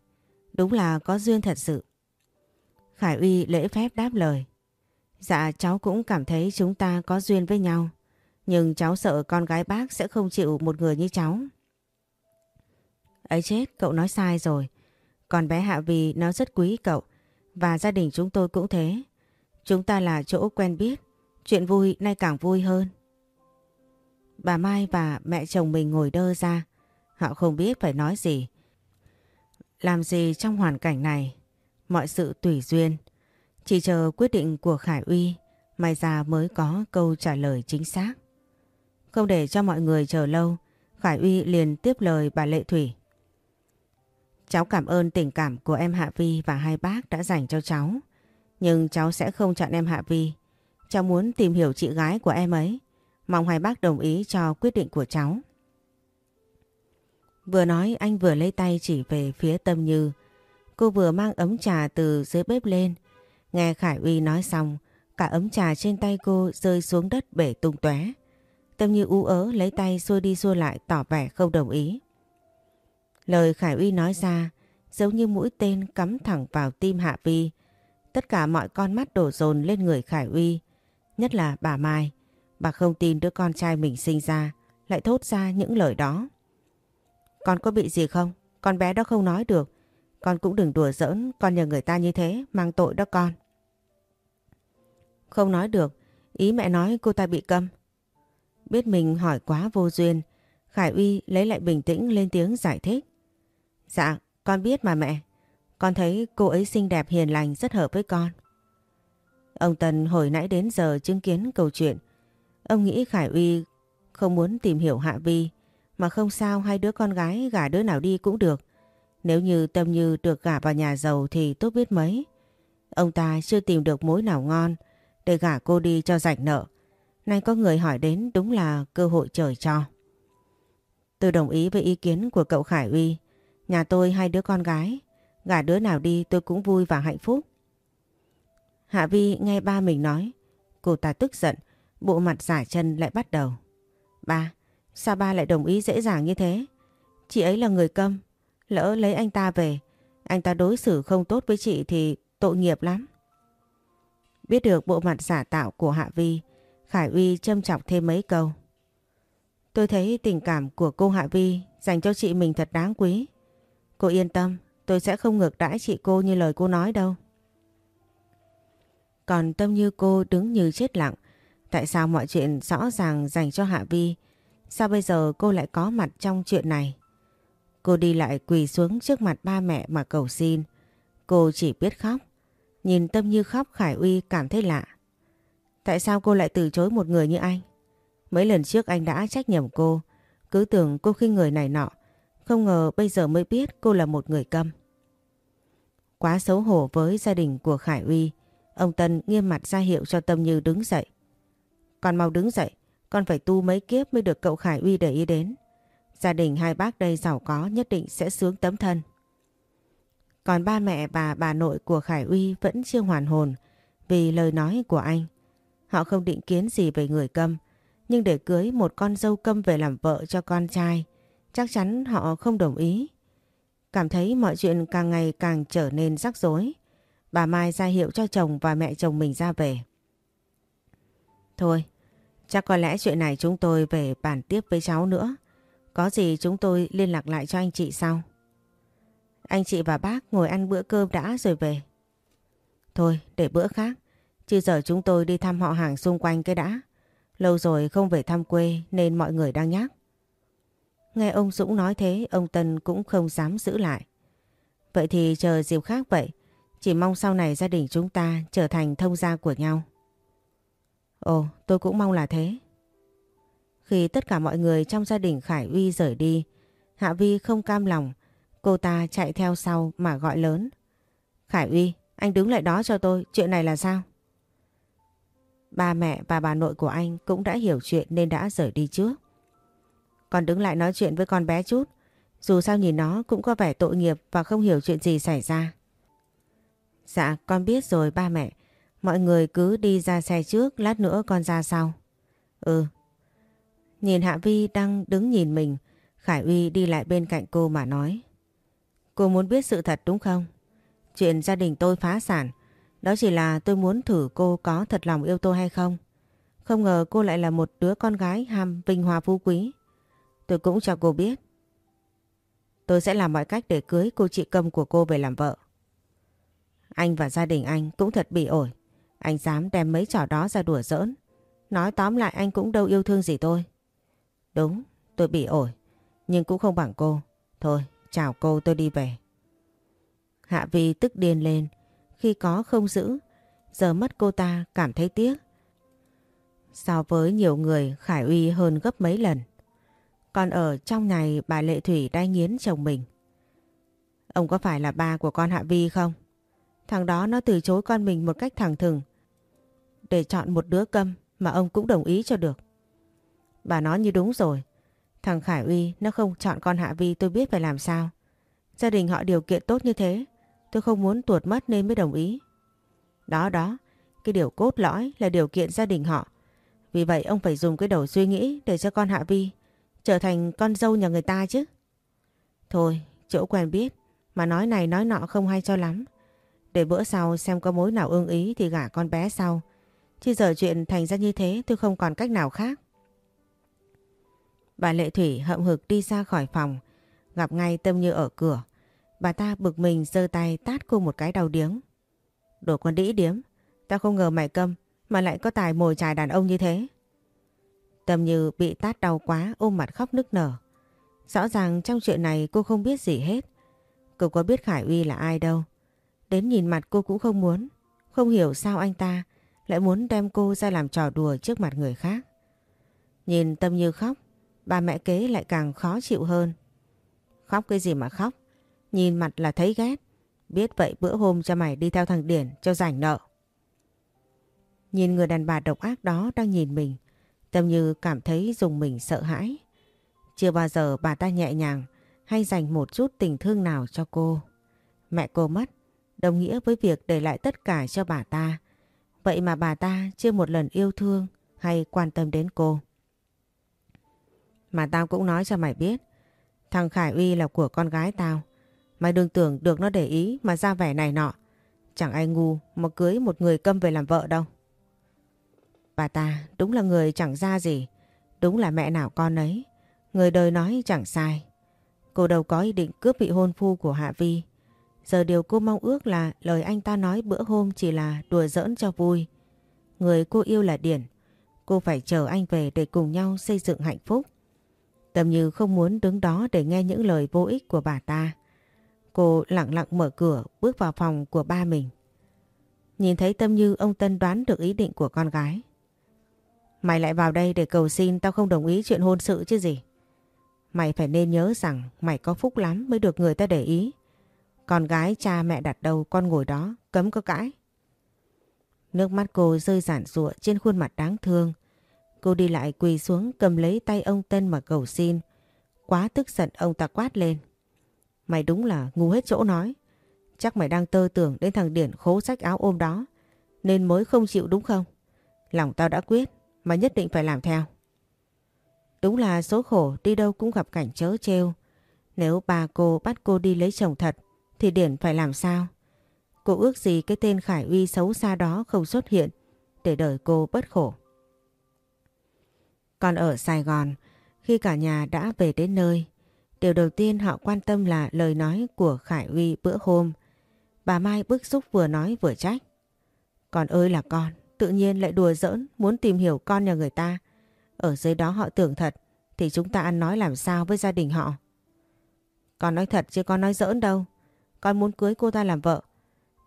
Đúng là có duyên thật sự. Khải Uy lễ phép đáp lời. Dạ cháu cũng cảm thấy chúng ta có duyên với nhau. Nhưng cháu sợ con gái bác sẽ không chịu một người như cháu. Ấy chết, cậu nói sai rồi. Còn bé Hạ Vì nó rất quý cậu. Và gia đình chúng tôi cũng thế. Chúng ta là chỗ quen biết. Chuyện vui nay càng vui hơn. Bà Mai và mẹ chồng mình ngồi đơ ra. Họ không biết phải nói gì. Làm gì trong hoàn cảnh này? Mọi sự tùy duyên. Chỉ chờ quyết định của Khải Uy, mai già mới có câu trả lời chính xác. Không để cho mọi người chờ lâu, Khải Uy liền tiếp lời bà Lệ Thủy. Cháu cảm ơn tình cảm của em Hạ Vi và hai bác đã dành cho cháu. Nhưng cháu sẽ không chọn em Hạ Vi. Cháu muốn tìm hiểu chị gái của em ấy. Mong hai bác đồng ý cho quyết định của cháu. Vừa nói anh vừa lấy tay chỉ về phía Tâm Như. Cô vừa mang ấm trà từ dưới bếp lên. Nghe Khải Uy nói xong, cả ấm trà trên tay cô rơi xuống đất bể tung tóe. Tâm Như u ớ lấy tay xua đi xua lại tỏ vẻ không đồng ý. Lời Khải Uy nói ra giống như mũi tên cắm thẳng vào tim Hạ Vi. Tất cả mọi con mắt đổ dồn lên người Khải Uy, nhất là bà Mai. Bà không tin đứa con trai mình sinh ra lại thốt ra những lời đó. con có bị gì không? Con bé đó không nói được. Con cũng đừng đùa giỡn, con nhờ người ta như thế, mang tội đó con. Không nói được, ý mẹ nói cô ta bị câm. Biết mình hỏi quá vô duyên, Khải Uy lấy lại bình tĩnh lên tiếng giải thích. Dạ, con biết mà mẹ. Con thấy cô ấy xinh đẹp hiền lành rất hợp với con. Ông Tần hồi nãy đến giờ chứng kiến câu chuyện. Ông nghĩ Khải Uy không muốn tìm hiểu Hạ Vi mà không sao hai đứa con gái gả đứa nào đi cũng được. Nếu như Tâm Như được gả vào nhà giàu thì tốt biết mấy. Ông ta chưa tìm được mối nào ngon để gả cô đi cho rảnh nợ. Nay có người hỏi đến đúng là cơ hội trời cho. Tôi đồng ý với ý kiến của cậu Khải Uy. Nhà tôi hai đứa con gái. Gả đứa nào đi tôi cũng vui và hạnh phúc. Hạ Vi nghe ba mình nói. Cô ta tức giận. Bộ mặt giả chân lại bắt đầu. Ba, sao ba lại đồng ý dễ dàng như thế? Chị ấy là người câm. Lỡ lấy anh ta về. Anh ta đối xử không tốt với chị thì tội nghiệp lắm. Biết được bộ mặt giả tạo của Hạ Vi, Khải Uy châm chọc thêm mấy câu. Tôi thấy tình cảm của cô Hạ Vi dành cho chị mình thật đáng quý. Cô yên tâm, tôi sẽ không ngược đãi chị cô như lời cô nói đâu. Còn tâm như cô đứng như chết lặng. Tại sao mọi chuyện rõ ràng dành cho Hạ Vi? Sao bây giờ cô lại có mặt trong chuyện này? Cô đi lại quỳ xuống trước mặt ba mẹ mà cầu xin. Cô chỉ biết khóc. Nhìn Tâm Như khóc Khải Uy cảm thấy lạ. Tại sao cô lại từ chối một người như anh? Mấy lần trước anh đã trách nhầm cô. Cứ tưởng cô khinh người này nọ. Không ngờ bây giờ mới biết cô là một người câm. Quá xấu hổ với gia đình của Khải Uy. Ông Tân nghiêm mặt ra hiệu cho Tâm Như đứng dậy. Con mau đứng dậy. Con phải tu mấy kiếp mới được cậu Khải Uy để ý đến. Gia đình hai bác đây giàu có nhất định sẽ sướng tấm thân. Còn ba mẹ và bà nội của Khải Uy vẫn chưa hoàn hồn vì lời nói của anh. Họ không định kiến gì về người câm, nhưng để cưới một con dâu câm về làm vợ cho con trai, chắc chắn họ không đồng ý. Cảm thấy mọi chuyện càng ngày càng trở nên rắc rối. Bà Mai ra hiệu cho chồng và mẹ chồng mình ra về. Thôi, chắc có lẽ chuyện này chúng tôi về bàn tiếp với cháu nữa. Có gì chúng tôi liên lạc lại cho anh chị sau. Anh chị và bác ngồi ăn bữa cơm đã rồi về. Thôi để bữa khác. Chứ giờ chúng tôi đi thăm họ hàng xung quanh cái đã. Lâu rồi không về thăm quê nên mọi người đang nhắc. Nghe ông Dũng nói thế ông Tân cũng không dám giữ lại. Vậy thì chờ dịp khác vậy. Chỉ mong sau này gia đình chúng ta trở thành thông gia của nhau. Ồ tôi cũng mong là thế. Khi tất cả mọi người trong gia đình Khải Uy rời đi, Hạ Vi không cam lòng Cô ta chạy theo sau mà gọi lớn. Khải Uy, anh đứng lại đó cho tôi, chuyện này là sao? Ba mẹ và bà nội của anh cũng đã hiểu chuyện nên đã rời đi trước. Còn đứng lại nói chuyện với con bé chút, dù sao nhìn nó cũng có vẻ tội nghiệp và không hiểu chuyện gì xảy ra. Dạ, con biết rồi ba mẹ. Mọi người cứ đi ra xe trước, lát nữa con ra sau. Ừ. Nhìn Hạ Vi đang đứng nhìn mình, Khải Uy đi lại bên cạnh cô mà nói. Cô muốn biết sự thật đúng không? Chuyện gia đình tôi phá sản, đó chỉ là tôi muốn thử cô có thật lòng yêu tôi hay không. Không ngờ cô lại là một đứa con gái ham vinh hoa phú quý. Tôi cũng cho cô biết. Tôi sẽ làm mọi cách để cưới cô chị cầm của cô về làm vợ. Anh và gia đình anh cũng thật bị ổi. Anh dám đem mấy trò đó ra đùa giỡn. Nói tóm lại anh cũng đâu yêu thương gì tôi. Đúng, tôi bị ổi. Nhưng cũng không bằng cô. Thôi, Chào cô tôi đi về. Hạ Vi tức điên lên. Khi có không giữ, giờ mất cô ta cảm thấy tiếc. So với nhiều người Khải Uy hơn gấp mấy lần. Còn ở trong này bà Lệ Thủy đang nghiến chồng mình. Ông có phải là ba của con Hạ Vi không? Thằng đó nó từ chối con mình một cách thẳng thừng. Để chọn một đứa câm mà ông cũng đồng ý cho được. Bà nói như đúng rồi. Thằng Khải Uy nó không chọn con Hạ Vi tôi biết phải làm sao. Gia đình họ điều kiện tốt như thế. Tôi không muốn tuột mất nên mới đồng ý. Đó đó, cái điều cốt lõi là điều kiện gia đình họ. Vì vậy ông phải dùng cái đầu suy nghĩ để cho con Hạ Vi trở thành con dâu nhà người ta chứ. Thôi, chỗ quen biết, mà nói này nói nọ không hay cho lắm. Để bữa sau xem có mối nào ưng ý thì gả con bé sau. Chứ giờ chuyện thành ra như thế tôi không còn cách nào khác. Bà Lệ Thủy hậm hực đi ra khỏi phòng. Gặp ngay Tâm Như ở cửa. Bà ta bực mình giơ tay tát cô một cái đầu điếng. Đồ con đĩ điếm. Tao không ngờ mày câm mà lại có tài mồi chài đàn ông như thế. Tâm Như bị tát đau quá ôm mặt khóc nức nở. Rõ ràng trong chuyện này cô không biết gì hết. Cô có biết Khải Uy là ai đâu. Đến nhìn mặt cô cũng không muốn. Không hiểu sao anh ta lại muốn đem cô ra làm trò đùa trước mặt người khác. Nhìn Tâm Như khóc, bà mẹ kế lại càng khó chịu hơn. Khóc cái gì mà khóc, nhìn mặt là thấy ghét. Biết vậy bữa hôm cho mày đi theo thằng Điển cho rảnh nợ. Nhìn người đàn bà độc ác đó đang nhìn mình, Tâm Như cảm thấy dùng mình sợ hãi. Chưa bao giờ bà ta nhẹ nhàng hay dành một chút tình thương nào cho cô. Mẹ cô mất, đồng nghĩa với việc để lại tất cả cho bà ta. Vậy mà bà ta chưa một lần yêu thương hay quan tâm đến cô. Mà tao cũng nói cho mày biết, thằng Khải Uy là của con gái tao. Mày đừng tưởng được nó để ý mà ra vẻ này nọ. Chẳng ai ngu mà cưới một người câm về làm vợ đâu. Bà ta đúng là người chẳng ra gì. Đúng là mẹ nào con ấy. Người đời nói chẳng sai. Cô đâu có ý định cướp vị hôn phu của Hạ Vi. Giờ điều cô mong ước là lời anh ta nói bữa hôm chỉ là đùa giỡn cho vui. Người cô yêu là Điển. Cô phải chờ anh về để cùng nhau xây dựng hạnh phúc. Tầm Như không muốn đứng đó để nghe những lời vô ích của bà ta. Cô lặng lặng mở cửa bước vào phòng của ba mình. Nhìn thấy Tâm Như ông Tân đoán được ý định của con gái. Mày lại vào đây để cầu xin tao không đồng ý chuyện hôn sự chứ gì. Mày phải nên nhớ rằng mày có phúc lắm mới được người ta để ý. Con gái cha mẹ đặt đâu con ngồi đó, cấm có cãi. Nước mắt cô rơi giản rụa trên khuôn mặt đáng thương. Cô đi lại quỳ xuống cầm lấy tay ông Tân mà cầu xin. Quá tức giận ông ta quát lên. Mày đúng là ngu hết chỗ nói. Chắc mày đang tơ tưởng đến thằng Điển khố sách áo ôm đó. Nên mới không chịu đúng không? Lòng tao đã quyết mà nhất định phải làm theo. Đúng là số khổ đi đâu cũng gặp cảnh chớ trêu. Nếu bà cô bắt cô đi lấy chồng thật thì Điển phải làm sao? Cô ước gì cái tên Khải Uy xấu xa đó không xuất hiện để đời cô bất khổ. Còn ở Sài Gòn, khi cả nhà đã về đến nơi, điều đầu tiên họ quan tâm là lời nói của Khải Uy bữa hôm. Bà Mai bức xúc vừa nói vừa trách. Con ơi là con, tự nhiên lại đùa giỡn muốn tìm hiểu con nhà người ta. Ở dưới đó họ tưởng thật thì chúng ta ăn nói làm sao với gia đình họ. Con nói thật chứ con nói giỡn đâu. Con muốn cưới cô ta làm vợ.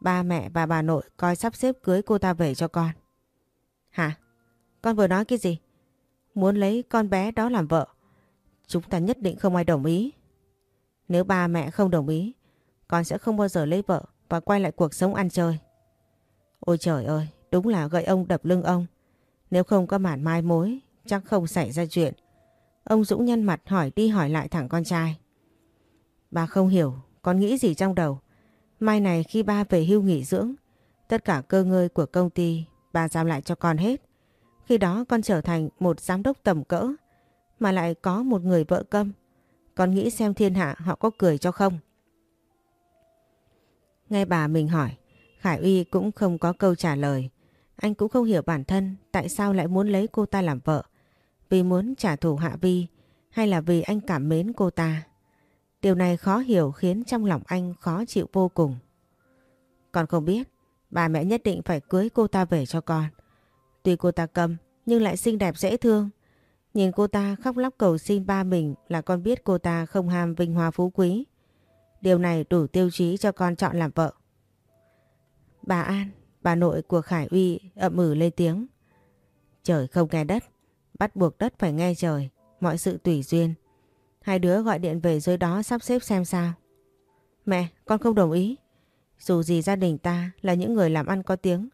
Ba mẹ và bà nội coi sắp xếp cưới cô ta về cho con. Hả? Con vừa nói cái gì? Muốn lấy con bé đó làm vợ. Chúng ta nhất định không ai đồng ý. Nếu ba mẹ không đồng ý, con sẽ không bao giờ lấy vợ và quay lại cuộc sống ăn chơi. Ôi trời ơi, đúng là gậy ông đập lưng ông. Nếu không có mản mai mối, chắc không xảy ra chuyện. Ông Dũng nhân mặt hỏi đi hỏi lại thẳng con trai. Bà không hiểu con nghĩ gì trong đầu. Mai này khi ba về hưu nghỉ dưỡng, tất cả cơ ngơi của công ty bà giao lại cho con hết. Khi đó con trở thành một giám đốc tầm cỡ, mà lại có một người vợ câm. Con nghĩ xem thiên hạ họ có cười cho không? Nghe bà mình hỏi, Khải Uy cũng không có câu trả lời. Anh cũng không hiểu bản thân tại sao lại muốn lấy cô ta làm vợ. Vì muốn trả thù Hạ Vi hay là vì anh cảm mến cô ta. Điều này khó hiểu khiến trong lòng anh khó chịu vô cùng. Con không biết, bà mẹ nhất định phải cưới cô ta về cho con. Tuy cô ta cầm nhưng lại xinh đẹp dễ thương. Nhìn cô ta khóc lóc cầu xin ba mình là con biết cô ta không ham vinh hoa phú quý. Điều này đủ tiêu chí cho con chọn làm vợ. Bà An, bà nội của Khải Uy ậm ừ lên tiếng. Trời không nghe đất, bắt buộc đất phải nghe trời, mọi sự tùy duyên. Hai đứa gọi điện về dưới đó sắp xếp xem sao. Mẹ, con không đồng ý. Dù gì gia đình ta là những người làm ăn có tiếng.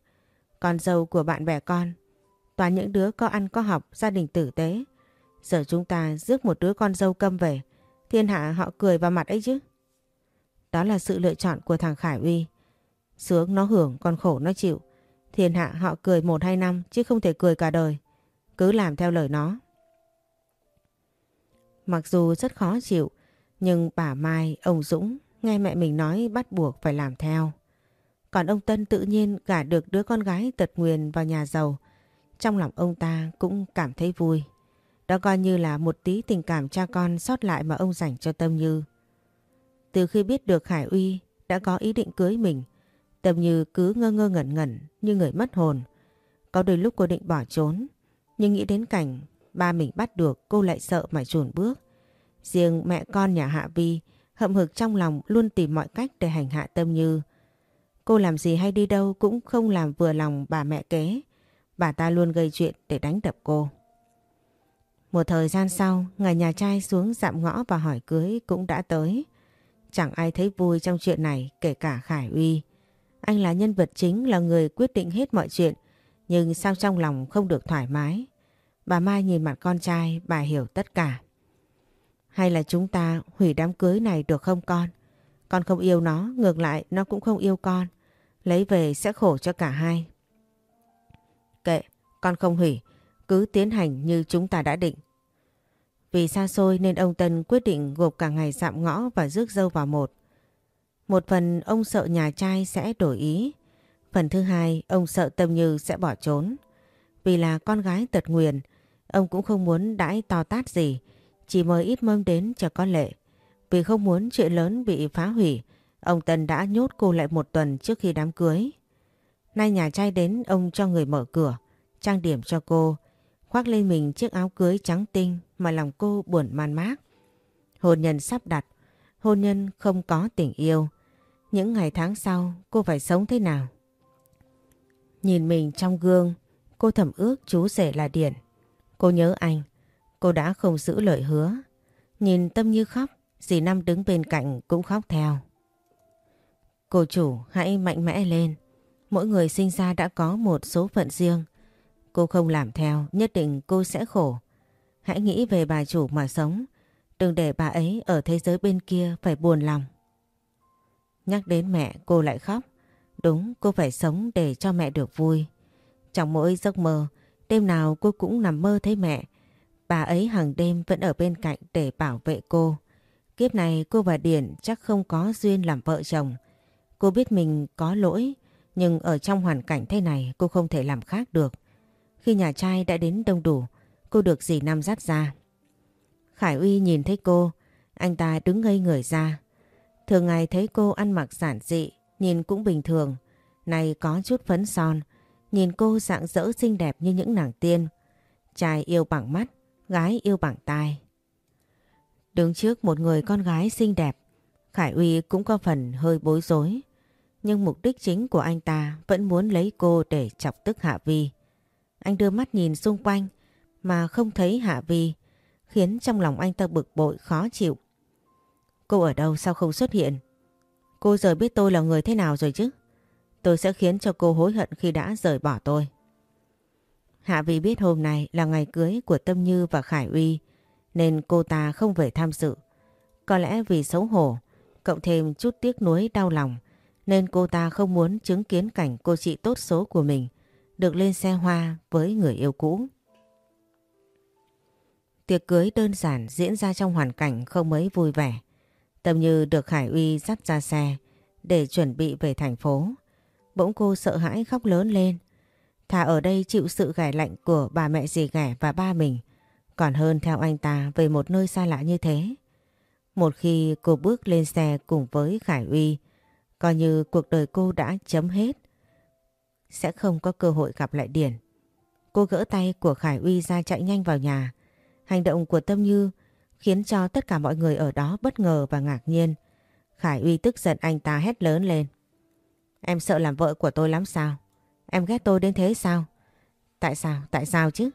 Con dâu của bạn bè con. Toàn những đứa có ăn có học, gia đình tử tế. Giờ chúng ta rước một đứa con dâu câm về. Thiên hạ họ cười vào mặt ấy chứ. Đó là sự lựa chọn của thằng Khải Uy. Sướng nó hưởng còn khổ nó chịu. Thiên hạ họ cười một hai năm chứ không thể cười cả đời. Cứ làm theo lời nó. Mặc dù rất khó chịu, nhưng bà Mai, ông Dũng nghe mẹ mình nói bắt buộc phải làm theo. Còn ông Tân tự nhiên gả được đứa con gái tật nguyền vào nhà giàu. Trong lòng ông ta cũng cảm thấy vui. Đó coi như là một tí tình cảm cha con sót lại mà ông dành cho Tâm Như. Từ khi biết được Khải Uy đã có ý định cưới mình, Tâm Như cứ ngơ ngơ ngẩn ngẩn như người mất hồn. Có đôi lúc cô định bỏ trốn, nhưng nghĩ đến cảnh ba mình bắt được cô lại sợ mà chuồn bước. Riêng mẹ con nhà Hạ Vi hậm hực trong lòng luôn tìm mọi cách để hành hạ Tâm Như. Cô làm gì hay đi đâu cũng không làm vừa lòng bà mẹ kế. Bà ta luôn gây chuyện để đánh đập cô. Một thời gian sau, ngày nhà trai xuống dạm ngõ và hỏi cưới cũng đã tới. Chẳng ai thấy vui trong chuyện này kể cả Khải Uy. Anh là nhân vật chính là người quyết định hết mọi chuyện nhưng sao trong lòng không được thoải mái. Bà Mai nhìn mặt con trai bà hiểu tất cả. Hay là chúng ta hủy đám cưới này được không con? Con không yêu nó, ngược lại nó cũng không yêu con. Lấy về sẽ khổ cho cả hai. Kệ, con không hủy, cứ tiến hành như chúng ta đã định. Vì xa xôi nên ông Tân quyết định gộp cả ngày dạm ngõ và rước dâu vào một. Một phần ông sợ nhà trai sẽ đổi ý. Phần thứ hai ông sợ Tâm Như sẽ bỏ trốn. Vì là con gái tật nguyền, ông cũng không muốn đãi to tát gì, chỉ mời ít mâm đến cho có lệ. Vì không muốn chuyện lớn bị phá hủy, ông Tân đã nhốt cô lại một tuần trước khi đám cưới. Nay nhà trai đến ông cho người mở cửa, trang điểm cho cô, khoác lên mình chiếc áo cưới trắng tinh mà lòng cô buồn man mác. Hôn nhân sắp đặt, hôn nhân không có tình yêu. Những ngày tháng sau cô phải sống thế nào? Nhìn mình trong gương, cô thầm ước chú rể là Điển. Cô nhớ anh, cô đã không giữ lời hứa. Nhìn Tâm Như khóc, dì Năm đứng bên cạnh cũng khóc theo. Cô chủ hãy mạnh mẽ lên. Mỗi người sinh ra đã có một số phận riêng. Cô không làm theo, nhất định cô sẽ khổ. Hãy nghĩ về bà chủ mà sống. Đừng để bà ấy ở thế giới bên kia phải buồn lòng. Nhắc đến mẹ cô lại khóc. Đúng cô phải sống để cho mẹ được vui. Trong mỗi giấc mơ, đêm nào cô cũng nằm mơ thấy mẹ. Bà ấy hàng đêm vẫn ở bên cạnh để bảo vệ cô. Kiếp này cô và Điển chắc không có duyên làm vợ chồng. Cô biết mình có lỗi, nhưng ở trong hoàn cảnh thế này cô không thể làm khác được. Khi nhà trai đã đến đông đủ, cô được dì Năm dắt ra. Khải Uy nhìn thấy cô, anh ta đứng ngây người ra. Thường ngày thấy cô ăn mặc giản dị, nhìn cũng bình thường. Này có chút phấn son, nhìn cô dạng dỡ xinh đẹp như những nàng tiên. Trai yêu bằng mắt, gái yêu bằng tai. Đứng trước một người con gái xinh đẹp, Khải Uy cũng có phần hơi bối rối. Nhưng mục đích chính của anh ta vẫn muốn lấy cô để chọc tức Hạ Vi. Anh đưa mắt nhìn xung quanh mà không thấy Hạ Vi, khiến trong lòng anh ta bực bội khó chịu. Cô ở đâu sao không xuất hiện? Cô giờ biết tôi là người thế nào rồi chứ? Tôi sẽ khiến cho cô hối hận khi đã rời bỏ tôi. Hạ Vi biết hôm nay là ngày cưới của Tâm Như và Khải Uy nên cô ta không về tham dự. Có lẽ vì xấu hổ, cộng thêm chút tiếc nuối đau lòng nên cô ta không muốn chứng kiến cảnh cô chị tốt số của mình được lên xe hoa với người yêu cũ. Tiệc cưới đơn giản diễn ra trong hoàn cảnh không mấy vui vẻ. Tâm Như được Khải Uy dắt ra xe để chuẩn bị về thành phố. Bỗng cô sợ hãi khóc lớn lên. Thà ở đây chịu sự ghẻ lạnh của bà mẹ dì ghẻ và ba mình, còn hơn theo anh ta về một nơi xa lạ như thế. Một khi cô bước lên xe cùng với Khải Uy, coi như cuộc đời cô đã chấm hết. Sẽ không có cơ hội gặp lại Điển. Cô gỡ tay của Khải Uy ra chạy nhanh vào nhà. Hành động của Tâm Như khiến cho tất cả mọi người ở đó bất ngờ và ngạc nhiên. Khải Uy tức giận anh ta hét lớn lên. Em sợ làm vợ của tôi lắm sao? Em ghét tôi đến thế sao? Tại sao? Tại sao chứ?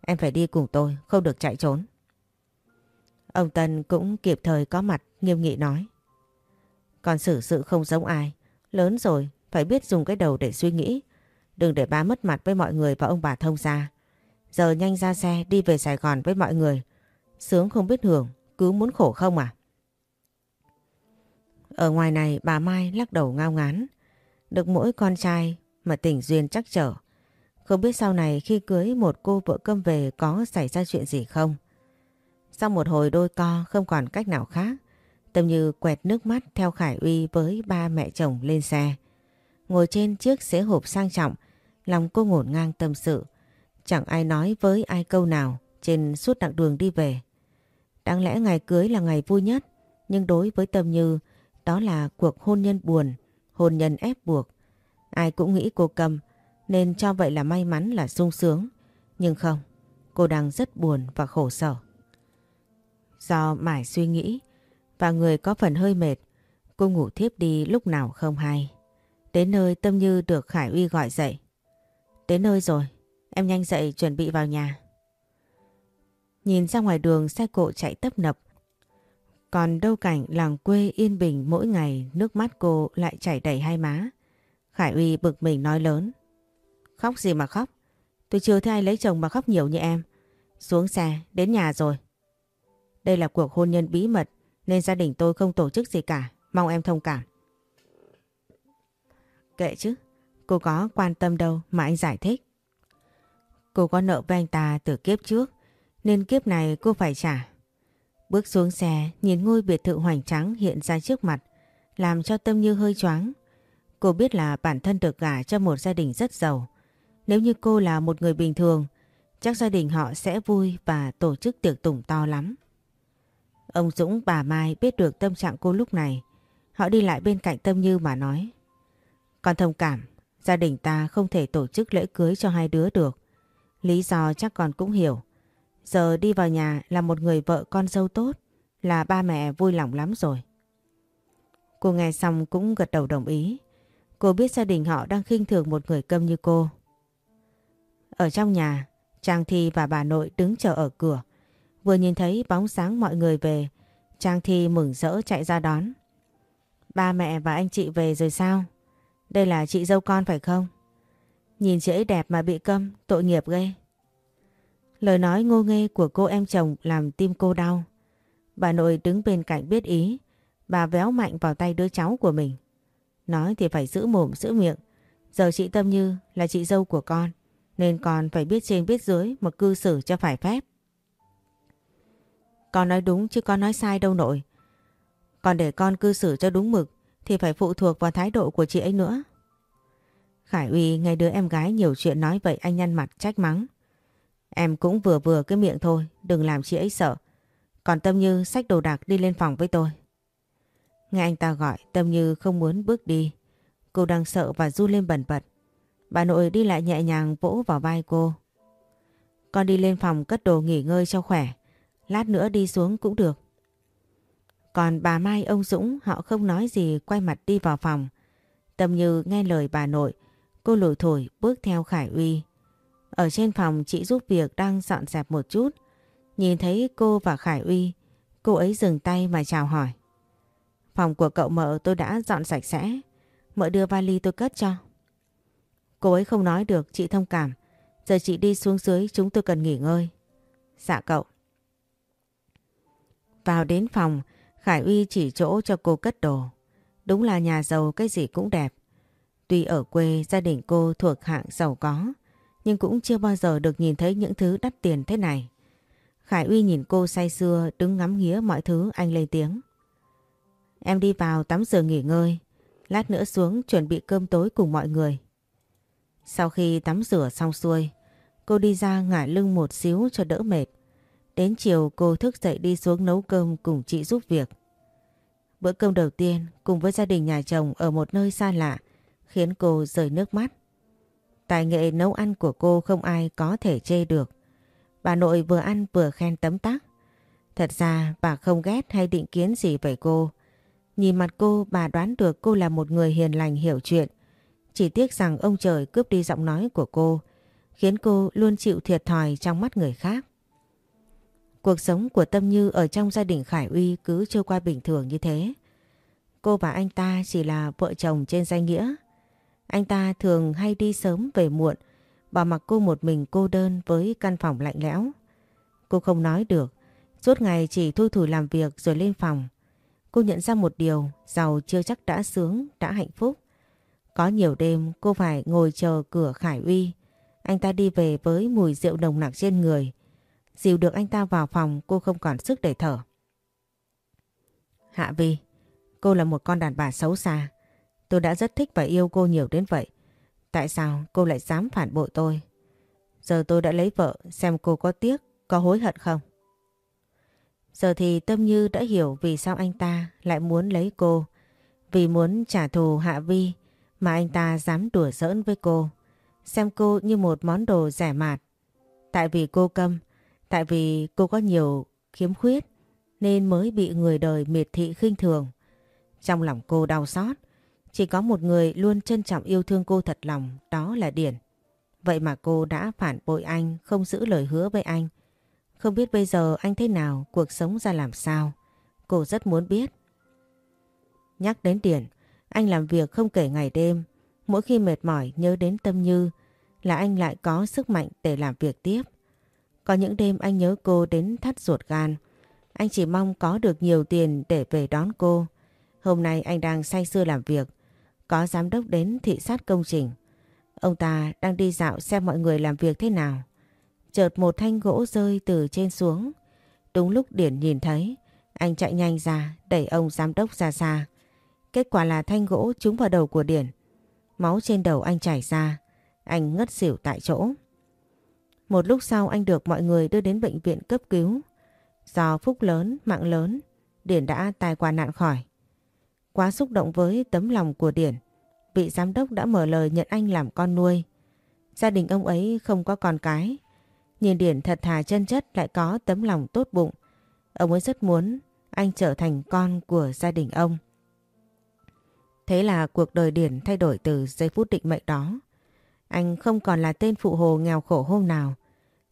Em phải đi cùng tôi, không được chạy trốn. Ông Tân cũng kịp thời có mặt nghiêm nghị nói. Còn xử sự không giống ai. Lớn rồi, phải biết dùng cái đầu để suy nghĩ. Đừng để ba mất mặt với mọi người và ông bà thông gia. Giờ nhanh ra xe đi về Sài Gòn với mọi người. Sướng không biết hưởng, cứ muốn khổ không à? Ở ngoài này bà Mai lắc đầu ngao ngán. Được mỗi con trai mà tình duyên chắc trở. Không biết sau này khi cưới một cô vợ cơm về có xảy ra chuyện gì không? Sau một hồi đôi co không còn cách nào khác. Tâm Như quẹt nước mắt theo Khải Uy với ba mẹ chồng lên xe. Ngồi trên chiếc xế hộp sang trọng, lòng cô ngổn ngang tâm sự. Chẳng ai nói với ai câu nào trên suốt đoạn đường đi về. Đáng lẽ ngày cưới là ngày vui nhất, nhưng đối với Tâm Như, đó là cuộc hôn nhân buồn, hôn nhân ép buộc. Ai cũng nghĩ cô cầm nên cho vậy là may mắn là sung sướng. Nhưng không, cô đang rất buồn và khổ sở. Do mải suy nghĩ và người có phần hơi mệt, cô ngủ thiếp đi lúc nào không hay. Đến nơi Tâm Như được Khải Uy gọi dậy. Đến nơi rồi, em nhanh dậy chuẩn bị vào nhà. Nhìn ra ngoài đường xe cộ chạy tấp nập. Còn đâu cảnh làng quê yên bình mỗi ngày nước mắt cô lại chảy đầy hai má. Khải Uy bực mình nói lớn. Khóc gì mà khóc? Tôi chưa thấy ai lấy chồng mà khóc nhiều như em. Xuống xe, đến nhà rồi. Đây là cuộc hôn nhân bí mật nên gia đình tôi không tổ chức gì cả. Mong em thông cảm. Kệ chứ, cô có quan tâm đâu mà anh giải thích. Cô có nợ với anh ta từ kiếp trước nên kiếp này cô phải trả. Bước xuống xe, nhìn ngôi biệt thự hoành tráng hiện ra trước mặt, làm cho Tâm Như hơi choáng. Cô biết là bản thân được gả cho một gia đình rất giàu. Nếu như cô là một người bình thường, chắc gia đình họ sẽ vui và tổ chức tiệc tùng to lắm. Ông Dũng bà Mai biết được tâm trạng cô lúc này. Họ đi lại bên cạnh Tâm Như mà nói. Con thông cảm, gia đình ta không thể tổ chức lễ cưới cho hai đứa được. Lý do chắc con cũng hiểu. Giờ đi vào nhà là một người vợ con dâu tốt, là ba mẹ vui lòng lắm rồi. Cô nghe xong cũng gật đầu đồng ý. Cô biết gia đình họ đang khinh thường một người câm như cô. Ở trong nhà, Trang Thi và bà nội đứng chờ ở cửa. Vừa nhìn thấy bóng sáng mọi người về, Trang Thi mừng rỡ chạy ra đón. Ba mẹ và anh chị về rồi sao? Đây là chị dâu con phải không? Nhìn chị ấy đẹp mà bị câm, tội nghiệp ghê. Lời nói ngô nghê của cô em chồng làm tim cô đau. Bà nội đứng bên cạnh biết ý, bà véo mạnh vào tay đứa cháu của mình. Nói thì phải giữ mồm giữ miệng. Giờ chị Tâm Như là chị dâu của con, nên con phải biết trên biết dưới mà cư xử cho phải phép. Con nói đúng chứ con nói sai đâu nội. Còn để con cư xử cho đúng mực thì phải phụ thuộc vào thái độ của chị ấy nữa. Khải Uy nghe đứa em gái nhiều chuyện nói vậy anh nhăn mặt trách mắng. Em cũng vừa vừa cái miệng thôi, đừng làm chị ấy sợ. Còn Tâm Như xách đồ đạc đi lên phòng với tôi. Nghe anh ta gọi, Tâm Như không muốn bước đi. Cô đang sợ và du lên bẩn bật. Bà nội đi lại nhẹ nhàng vỗ vào vai cô. Con đi lên phòng cất đồ nghỉ ngơi cho khỏe. Lát nữa đi xuống cũng được. Còn bà Mai ông Dũng họ không nói gì quay mặt đi vào phòng. Tâm Như nghe lời bà nội, cô lủi thổi bước theo Khải Uy. Ở trên phòng chị giúp việc đang dọn dẹp một chút. Nhìn thấy cô và Khải Uy, cô ấy dừng tay mà chào hỏi. Phòng của cậu mợ tôi đã dọn sạch sẽ. Mợ đưa vali tôi cất cho. Cô ấy không nói được, chị thông cảm. Giờ chị đi xuống dưới chúng tôi cần nghỉ ngơi. Dạ cậu. Vào đến phòng, Khải Uy chỉ chỗ cho cô cất đồ. Đúng là nhà giàu cái gì cũng đẹp. Tuy ở quê gia đình cô thuộc hạng giàu có, nhưng cũng chưa bao giờ được nhìn thấy những thứ đắt tiền thế này. Khải Uy nhìn cô say sưa đứng ngắm nghía mọi thứ anh lên tiếng. Em đi vào tắm rửa nghỉ ngơi, lát nữa xuống chuẩn bị cơm tối cùng mọi người. Sau khi tắm rửa xong xuôi, cô đi ra ngả lưng một xíu cho đỡ mệt. Đến chiều cô thức dậy đi xuống nấu cơm cùng chị giúp việc. Bữa cơm đầu tiên cùng với gia đình nhà chồng ở một nơi xa lạ khiến cô rời nước mắt. Tài nghệ nấu ăn của cô không ai có thể chê được. Bà nội vừa ăn vừa khen tấm tắc. Thật ra bà không ghét hay định kiến gì về cô. Nhìn mặt cô bà đoán được cô là một người hiền lành hiểu chuyện. Chỉ tiếc rằng ông trời cướp đi giọng nói của cô, khiến cô luôn chịu thiệt thòi trong mắt người khác. Cuộc sống của Tâm Như ở trong gia đình Khải Uy cứ trôi qua bình thường như thế. Cô và anh ta chỉ là vợ chồng trên danh nghĩa. Anh ta thường hay đi sớm về muộn, bỏ mặc cô một mình cô đơn với căn phòng lạnh lẽo. Cô không nói được, suốt ngày chỉ thui thủi làm việc rồi lên phòng. Cô nhận ra một điều, giàu chưa chắc đã sướng, đã hạnh phúc. Có nhiều đêm cô phải ngồi chờ cửa Khải Uy. Anh ta đi về với mùi rượu nồng nặc trên người. Dìu được anh ta vào phòng cô không còn sức để thở. Hạ Vi, cô là một con đàn bà xấu xa. Tôi đã rất thích và yêu cô nhiều đến vậy. Tại sao cô lại dám phản bội tôi? Giờ tôi đã lấy vợ, xem cô có tiếc, có hối hận không? Giờ thì Tâm Như đã hiểu vì sao anh ta lại muốn lấy cô. Vì muốn trả thù Hạ Vi mà anh ta dám đùa giỡn với cô. Xem cô như một món đồ rẻ mạt. Tại vì cô câm, tại vì cô có nhiều khiếm khuyết nên mới bị người đời miệt thị khinh thường. Trong lòng cô đau xót, chỉ có một người luôn trân trọng yêu thương cô thật lòng, đó là Điển. Vậy mà cô đã phản bội anh, không giữ lời hứa với anh. Không biết bây giờ anh thế nào, cuộc sống ra làm sao. Cô rất muốn biết. Nhắc đến Điển, anh làm việc không kể ngày đêm. Mỗi khi mệt mỏi nhớ đến Tâm Như là anh lại có sức mạnh để làm việc tiếp. Có những đêm anh nhớ cô đến thắt ruột gan. Anh chỉ mong có được nhiều tiền để về đón cô. Hôm nay anh đang say sưa làm việc. Có giám đốc đến thị sát công trình. Ông ta đang đi dạo xem mọi người làm việc thế nào. Chợt một thanh gỗ rơi từ trên xuống. Đúng lúc Điển nhìn thấy, anh chạy nhanh ra đẩy ông giám đốc ra xa. Kết quả là thanh gỗ trúng vào đầu của Điển. Máu trên đầu anh chảy ra. Anh ngất xỉu tại chỗ. Một lúc sau anh được mọi người đưa đến bệnh viện cấp cứu. Do phúc lớn, mạng lớn, Điển đã tài qua nạn khỏi. Quá xúc động với tấm lòng của Điển, vị giám đốc đã mở lời nhận anh làm con nuôi. Gia đình ông ấy không có con cái. Nhìn Điển thật thà chân chất lại có tấm lòng tốt bụng. Ông ấy rất muốn anh trở thành con của gia đình ông. Thế là cuộc đời Điển thay đổi từ giây phút định mệnh đó. Anh không còn là tên phụ hồ nghèo khổ hôm nào.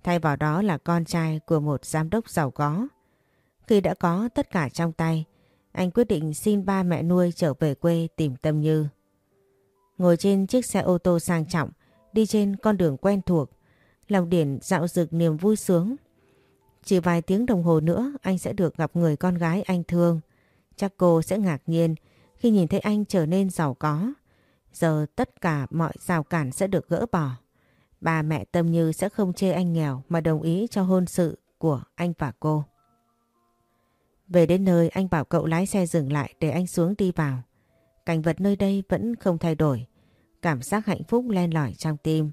Thay vào đó là con trai của một giám đốc giàu có. Khi đã có tất cả trong tay, anh quyết định xin ba mẹ nuôi trở về quê tìm Tâm Như. Ngồi trên chiếc xe ô tô sang trọng, đi trên con đường quen thuộc, lòng điển dạo dực niềm vui sướng. Chỉ vài tiếng đồng hồ nữa anh sẽ được gặp người con gái anh thương. Chắc cô sẽ ngạc nhiên khi nhìn thấy anh trở nên giàu có. Giờ tất cả mọi rào cản sẽ được gỡ bỏ. Bà mẹ Tâm Như sẽ không chê anh nghèo mà đồng ý cho hôn sự của anh và cô. Về đến nơi anh bảo cậu lái xe dừng lại để anh xuống đi vào. Cảnh vật nơi đây vẫn không thay đổi. Cảm giác hạnh phúc len lỏi trong tim.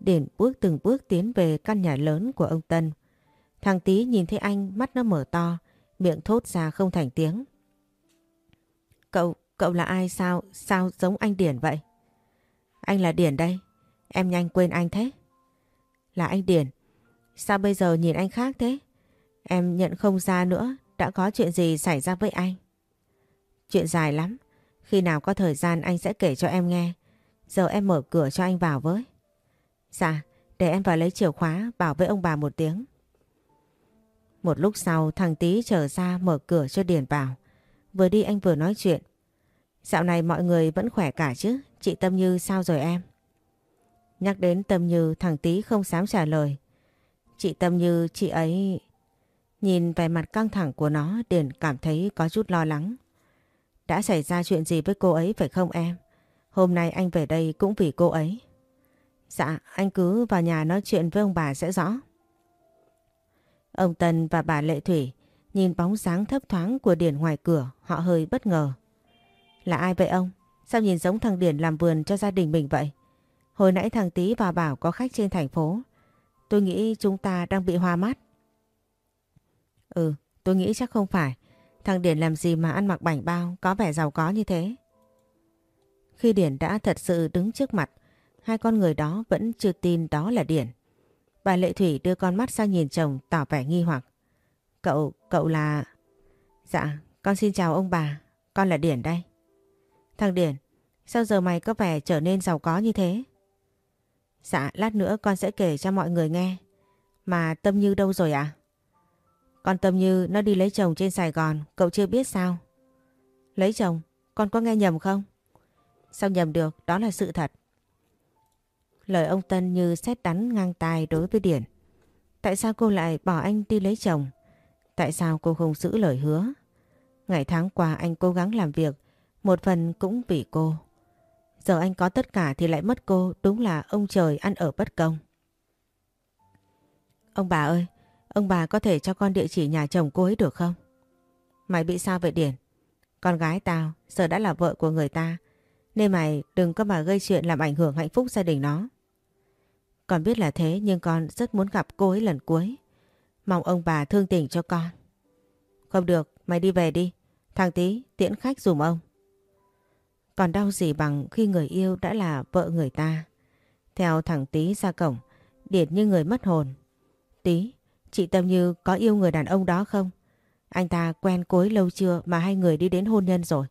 Điển bước từng bước tiến về căn nhà lớn của ông Tân. Thằng Tý nhìn thấy anh mắt nó mở to, miệng thốt ra không thành tiếng. Cậu, cậu là ai sao, sao giống anh Điển vậy? Anh là Điển đây, em nhanh quên anh thế. Là anh Điển, sao bây giờ nhìn anh khác thế? Em nhận không ra nữa, đã có chuyện gì xảy ra với anh? Chuyện dài lắm, khi nào có thời gian anh sẽ kể cho em nghe. Giờ em mở cửa cho anh vào với. Dạ, để em vào lấy chìa khóa bảo với ông bà một tiếng. Một lúc sau thằng Tý trở ra mở cửa cho Điền vào. Vừa đi anh vừa nói chuyện. Dạo này mọi người vẫn khỏe cả chứ, chị Tâm Như sao rồi em? Nhắc đến Tâm Như thằng Tý không dám trả lời. Chị Tâm Như chị ấy... Nhìn vẻ mặt căng thẳng của nó Điền cảm thấy có chút lo lắng. Đã xảy ra chuyện gì với cô ấy phải không em? Hôm nay anh về đây cũng vì cô ấy. Dạ, anh cứ vào nhà nói chuyện với ông bà sẽ rõ. Ông Tân và bà Lệ Thủy nhìn bóng dáng thấp thoáng của điền ngoài cửa, họ hơi bất ngờ. Là ai vậy ông? Sao nhìn giống thằng Điển làm vườn cho gia đình mình vậy? Hồi nãy thằng Tý vào bảo có khách trên thành phố. Tôi nghĩ chúng ta đang bị hoa mắt. Ừ, tôi nghĩ chắc không phải. Thằng Điển làm gì mà ăn mặc bảnh bao, có vẻ giàu có như thế. Khi Điển đã thật sự đứng trước mặt, hai con người đó vẫn chưa tin đó là Điển. Bà Lệ Thủy đưa con mắt sang nhìn chồng tỏ vẻ nghi hoặc. Cậu, cậu là... Dạ, con xin chào ông bà, con là Điển đây. Thằng Điển, sao giờ mày có vẻ trở nên giàu có như thế? Dạ, lát nữa con sẽ kể cho mọi người nghe. Mà Tâm Như đâu rồi ạ? À? Con Tâm Như nó đi lấy chồng trên Sài Gòn, cậu chưa biết sao? Lấy chồng? Con có nghe nhầm không? Sao nhầm được, đó là sự thật. Lời ông Tân như xét đắn ngang tai đối với Điển. Tại sao cô lại bỏ anh đi lấy chồng? Tại sao cô không giữ lời hứa? Ngày tháng qua anh cố gắng làm việc, một phần cũng vì cô. Giờ anh có tất cả thì lại mất cô, đúng là ông trời ăn ở bất công. Ông bà ơi, ông bà có thể cho con địa chỉ nhà chồng cô ấy được không? Mày bị sao vậy Điển? Con gái tao giờ đã là vợ của người ta, nên mày đừng có mà gây chuyện làm ảnh hưởng hạnh phúc gia đình nó. Con biết là thế nhưng con rất muốn gặp cô ấy lần cuối. Mong ông bà thương tình cho con. Không được, mày đi về đi. Thằng tí tiễn khách dùm ông. Còn đau gì bằng khi người yêu đã là vợ người ta. Theo thằng Tý ra cổng, Điệt như người mất hồn. tý chị Tâm Như có yêu người đàn ông đó không? Anh ta quen cối lâu chưa mà hai người đi đến hôn nhân rồi?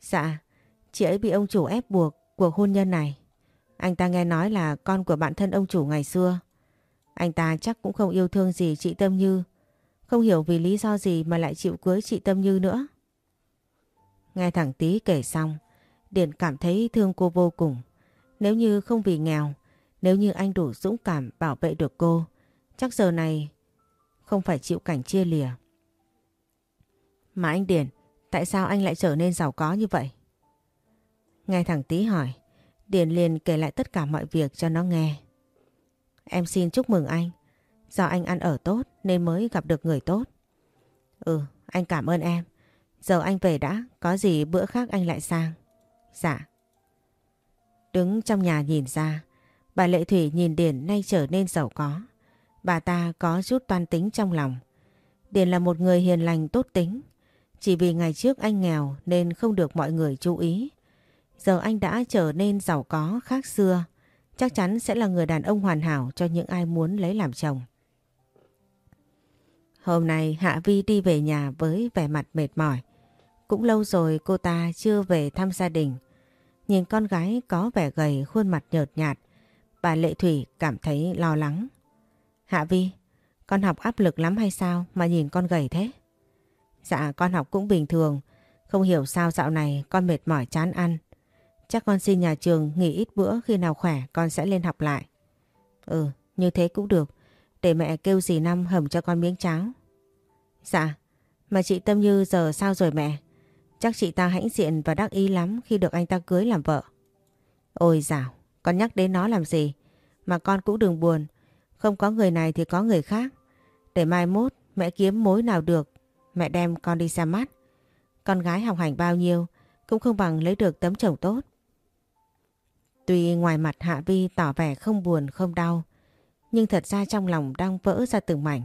Dạ, chị ấy bị ông chủ ép buộc cuộc hôn nhân này. Anh ta nghe nói là con của bạn thân ông chủ ngày xưa. Anh ta chắc cũng không yêu thương gì chị Tâm Như. Không hiểu vì lý do gì mà lại chịu cưới chị Tâm Như nữa. Nghe thằng Tý kể xong, Điền cảm thấy thương cô vô cùng. Nếu như không vì nghèo, nếu như anh đủ dũng cảm bảo vệ được cô, chắc giờ này không phải chịu cảnh chia lìa. Mà anh Điền, tại sao anh lại trở nên giàu có như vậy? Nghe thằng Tý hỏi, Điền liền kể lại tất cả mọi việc cho nó nghe. Em xin chúc mừng anh. Do anh ăn ở tốt nên mới gặp được người tốt. Ừ, anh cảm ơn em. Giờ anh về đã, có gì bữa khác anh lại sang. Dạ. Đứng trong nhà nhìn ra, bà Lệ Thủy nhìn Điền nay trở nên giàu có. Bà ta có chút toan tính trong lòng. Điền là một người hiền lành tốt tính. Chỉ vì ngày trước anh nghèo nên không được mọi người chú ý. Giờ anh đã trở nên giàu có khác xưa. Chắc chắn sẽ là người đàn ông hoàn hảo cho những ai muốn lấy làm chồng. Hôm nay Hạ Vi đi về nhà với vẻ mặt mệt mỏi. Cũng lâu rồi cô ta chưa về thăm gia đình. Nhìn con gái có vẻ gầy khuôn mặt nhợt nhạt, bà Lệ Thủy cảm thấy lo lắng. Hạ Vi, con học áp lực lắm hay sao mà nhìn con gầy thế? Dạ con học cũng bình thường, không hiểu sao dạo này con mệt mỏi chán ăn. Chắc con xin nhà trường nghỉ ít bữa khi nào khỏe con sẽ lên học lại. Ừ, như thế cũng được. Để mẹ kêu dì Năm hầm cho con miếng cháo. Dạ, mà chị Tâm Như giờ sao rồi mẹ? Chắc chị ta hãnh diện và đắc ý lắm khi được anh ta cưới làm vợ. Ôi dào, con nhắc đến nó làm gì? Mà con cũng đừng buồn. Không có người này thì có người khác. Để mai mốt mẹ kiếm mối nào được. Mẹ đem con đi xem mắt. Con gái học hành bao nhiêu cũng không bằng lấy được tấm chồng tốt. Tuy ngoài mặt Hạ Vi tỏ vẻ không buồn không đau, nhưng thật ra trong lòng đang vỡ ra từng mảnh.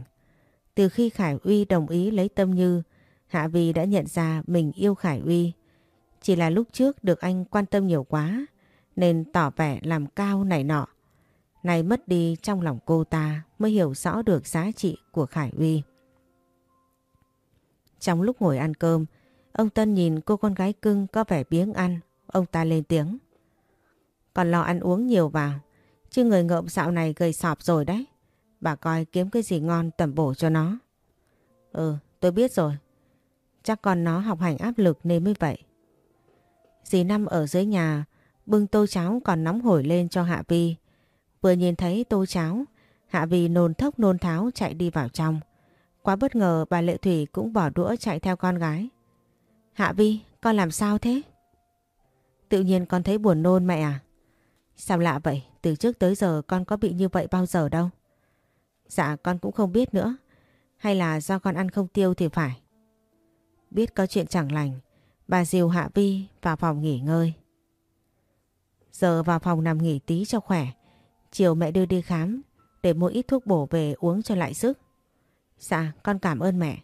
Từ khi Khải Uy đồng ý lấy Tâm Như, Hạ Vi đã nhận ra mình yêu Khải Uy. Chỉ là lúc trước được anh quan tâm nhiều quá, nên tỏ vẻ làm cao này nọ. Này mất đi trong lòng cô ta mới hiểu rõ được giá trị của Khải Uy. Trong lúc ngồi ăn cơm, ông Tân nhìn cô con gái cưng có vẻ biếng ăn, ông ta lên tiếng. Còn lo ăn uống nhiều vào. Chứ người ngợm dạo này gầy sọp rồi đấy. Bà coi kiếm cái gì ngon tẩm bổ cho nó. Ừ, tôi biết rồi. Chắc con nó học hành áp lực nên mới vậy. Dì Năm ở dưới nhà bưng tô cháo còn nóng hổi lên cho Hạ Vi. Vừa nhìn thấy tô cháo, Hạ Vi nôn thốc nôn tháo chạy đi vào trong. Quá bất ngờ bà Lệ Thủy cũng bỏ đũa chạy theo con gái. Hạ Vi, con làm sao thế? Tự nhiên con thấy buồn nôn mẹ à? Sao lạ vậy? Từ trước tới giờ con có bị như vậy bao giờ đâu. Dạ con cũng không biết nữa. Hay là do con ăn không tiêu thì phải. Biết có chuyện chẳng lành, bà Diều Hạ Vi vào phòng nghỉ ngơi. Giờ vào phòng nằm nghỉ tí cho khỏe. Chiều mẹ đưa đi khám để mua ít thuốc bổ về uống cho lại sức. Dạ con cảm ơn mẹ.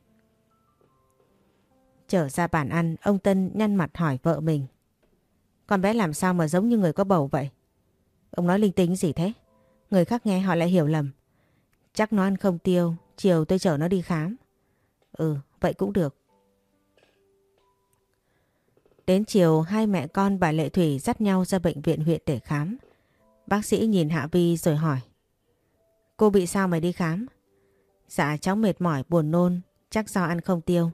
Trở ra bàn ăn, ông Tân nhăn mặt hỏi vợ mình. Con bé làm sao mà giống như người có bầu vậy? Ông nói linh tính gì thế? Người khác nghe họ lại hiểu lầm. Chắc nó ăn không tiêu, chiều tôi chở nó đi khám. Ừ, vậy cũng được. Đến chiều hai mẹ con bà Lệ Thủy dắt nhau ra bệnh viện huyện để khám. Bác sĩ nhìn Hạ Vi rồi hỏi. Cô bị sao mày đi khám? Dạ cháu mệt mỏi buồn nôn, chắc do ăn không tiêu.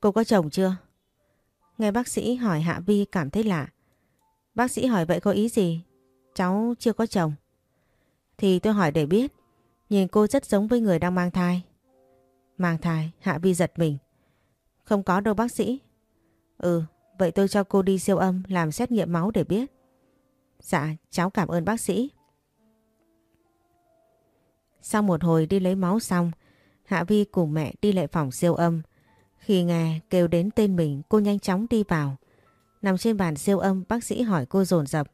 Cô có chồng chưa? Nghe bác sĩ hỏi Hạ Vi cảm thấy lạ. Bác sĩ hỏi vậy có ý gì? cháu chưa có chồng. Thì tôi hỏi để biết, nhìn cô rất giống với người đang mang thai. Mang thai, Hạ Vi giật mình. Không có đâu bác sĩ. Ừ, vậy tôi cho cô đi siêu âm làm xét nghiệm máu để biết. Dạ, cháu cảm ơn bác sĩ. Sau một hồi đi lấy máu xong, Hạ Vi cùng mẹ đi lại phòng siêu âm. Khi nghe kêu đến tên mình, cô nhanh chóng đi vào. Nằm trên bàn siêu âm, bác sĩ hỏi cô dồn dập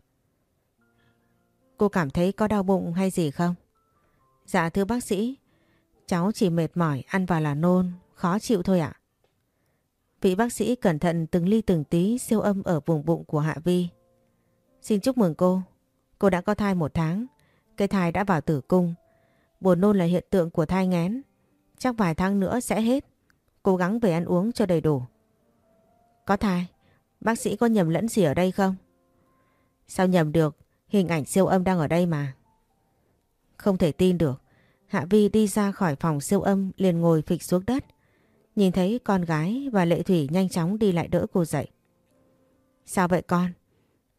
Cô cảm thấy có đau bụng hay gì không? Dạ thưa bác sĩ, cháu chỉ mệt mỏi, ăn vào là nôn, khó chịu thôi ạ. Vị bác sĩ cẩn thận từng ly từng tí siêu âm ở vùng bụng của Hạ Vi. Xin chúc mừng cô. Cô đã có thai một tháng. Cây thai đã vào tử cung. Buồn nôn là hiện tượng của thai ngén. Chắc vài tháng nữa sẽ hết. Cố gắng về ăn uống cho đầy đủ. Có thai. Bác sĩ có nhầm lẫn gì ở đây không? Sao nhầm được? Hình ảnh siêu âm đang ở đây mà. Không thể tin được. Hạ Vi đi ra khỏi phòng siêu âm liền ngồi phịch xuống đất. Nhìn thấy con gái và Lệ Thủy nhanh chóng đi lại đỡ cô dậy. Sao vậy con?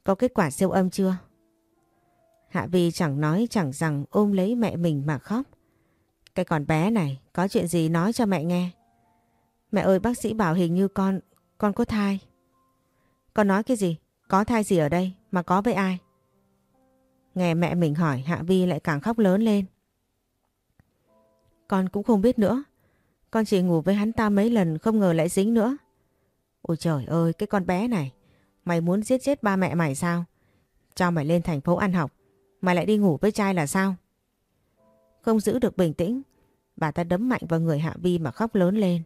Có kết quả siêu âm chưa? Hạ Vi chẳng nói chẳng rằng ôm lấy mẹ mình mà khóc. Cái con bé này có chuyện gì nói cho mẹ nghe. Mẹ ơi bác sĩ bảo hình như con, con có thai. Con nói cái gì? Có thai gì ở đây mà có với ai? Nghe mẹ mình hỏi Hạ Vi lại càng khóc lớn lên. Con cũng không biết nữa. Con chỉ ngủ với hắn ta mấy lần không ngờ lại dính nữa. Ôi trời ơi cái con bé này. Mày muốn giết chết ba mẹ mày sao? Cho mày lên thành phố ăn học. Mày lại đi ngủ với trai là sao? Không giữ được bình tĩnh. Bà ta đấm mạnh vào người Hạ Vi mà khóc lớn lên.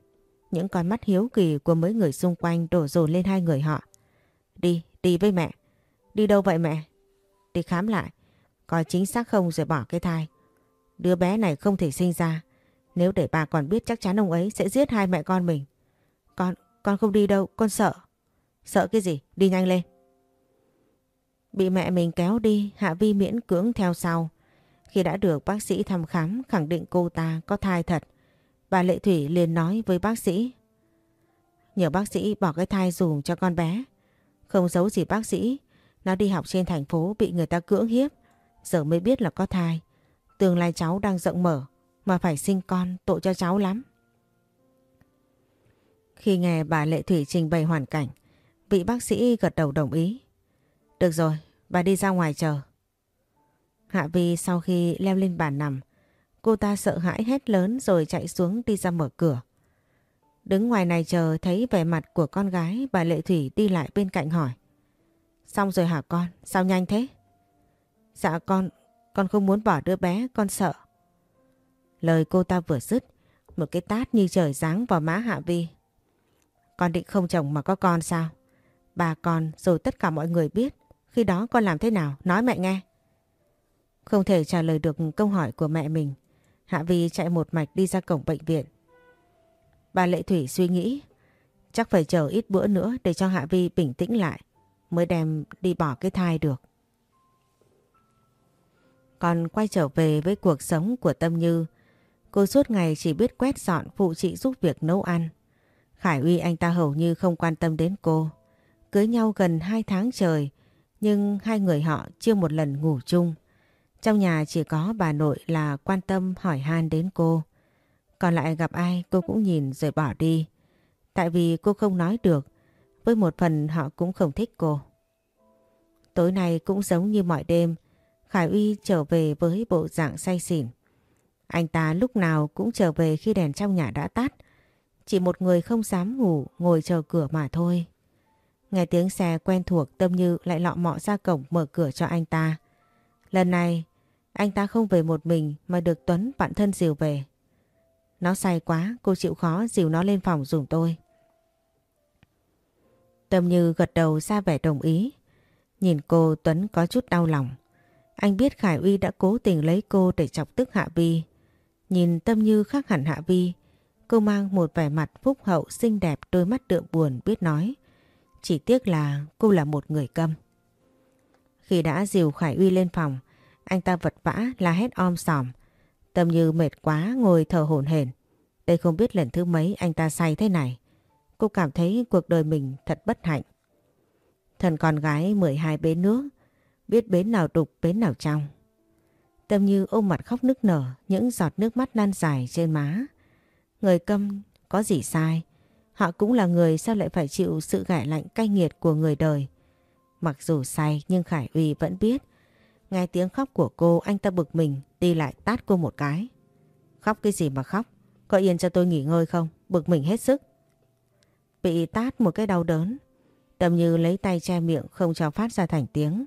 Những con mắt hiếu kỳ của mấy người xung quanh đổ dồn lên hai người họ. Đi, đi với mẹ. Đi đâu vậy mẹ? Đi khám lại. Coi chính xác không rồi bỏ cái thai. Đứa bé này không thể sinh ra. Nếu để bà còn biết chắc chắn ông ấy sẽ giết hai mẹ con mình. Con, con không đi đâu, con sợ. Sợ cái gì? Đi nhanh lên. Bị mẹ mình kéo đi, Hạ Vi miễn cưỡng theo sau. Khi đã được bác sĩ thăm khám khẳng định cô ta có thai thật, bà Lệ Thủy liền nói với bác sĩ. Nhờ bác sĩ bỏ cái thai dùm cho con bé. Không giấu gì bác sĩ, nó đi học trên thành phố bị người ta cưỡng hiếp. Giờ mới biết là có thai. Tương lai cháu đang rộng mở mà phải sinh con tội cho cháu lắm. Khi nghe bà Lệ Thủy trình bày hoàn cảnh, vị bác sĩ gật đầu đồng ý. Được rồi, bà đi ra ngoài chờ. Hạ Vi sau khi leo lên bàn nằm, cô ta sợ hãi hét lớn rồi chạy xuống đi ra mở cửa. Đứng ngoài này chờ thấy vẻ mặt của con gái bà Lệ Thủy đi lại bên cạnh hỏi. Xong rồi hả con? Sao nhanh thế? Dạ con, con không muốn bỏ đứa bé, con sợ. Lời cô ta vừa dứt, một cái tát như trời giáng vào má Hạ Vi. Con định không chồng mà có con sao? Bà con rồi tất cả mọi người biết. Khi đó con làm thế nào? Nói mẹ nghe. Không thể trả lời được câu hỏi của mẹ mình. Hạ Vi chạy một mạch đi ra cổng bệnh viện. Bà Lệ Thủy suy nghĩ. Chắc phải chờ ít bữa nữa để cho Hạ Vi bình tĩnh lại. Mới đem đi bỏ cái thai được. Còn quay trở về với cuộc sống của Tâm Như. Cô suốt ngày chỉ biết quét dọn phụ chị giúp việc nấu ăn. Khải Uy anh ta hầu như không quan tâm đến cô. Cưới nhau gần 2 tháng trời, nhưng hai người họ chưa một lần ngủ chung. Trong nhà chỉ có bà nội là quan tâm hỏi han đến cô. Còn lại gặp ai cô cũng nhìn rồi bỏ đi. Tại vì cô không nói được, với một phần họ cũng không thích cô. Tối nay cũng giống như mọi đêm, Khải Uy trở về với bộ dạng say xỉn. Anh ta lúc nào cũng trở về khi đèn trong nhà đã tắt. Chỉ một người không dám ngủ, ngồi chờ cửa mà thôi. Nghe tiếng xe quen thuộc, Tâm Như lại lọ mọ ra cổng mở cửa cho anh ta. Lần này, anh ta không về một mình mà được Tuấn, bạn thân dìu về. Nó say quá, cô chịu khó dìu nó lên phòng dùng tôi. Tâm Như gật đầu ra vẻ đồng ý. Nhìn cô, Tuấn có chút đau lòng. Anh biết Khải Uy đã cố tình lấy cô để chọc tức Hạ Vi. Nhìn Tâm Như khác hẳn Hạ Vi. Cô mang một vẻ mặt phúc hậu xinh đẹp đôi mắt đượm buồn biết nói. Chỉ tiếc là cô là một người câm. Khi đã dìu Khải Uy lên phòng, anh ta vật vã la hét om sòm. Tâm Như mệt quá ngồi thở hổn hển. Đây không biết lần thứ mấy anh ta say thế này. Cô cảm thấy cuộc đời mình thật bất hạnh. Thần con gái 12 bến nước, biết bến nào đục bến nào trong. Tâm Như ôm mặt khóc nức nở, những giọt nước mắt lan dài trên má. Người câm có gì sai, họ cũng là người sao lại phải chịu sự gãi lạnh cay nghiệt của người đời. Mặc dù say nhưng Khải Uy vẫn biết. Nghe tiếng khóc của cô anh ta bực mình đi lại tát cô một cái. Khóc cái gì mà khóc, có yên cho tôi nghỉ ngơi không, bực mình hết sức. Bị tát một cái đau đớn, Tâm Như lấy tay che miệng không cho phát ra thành tiếng.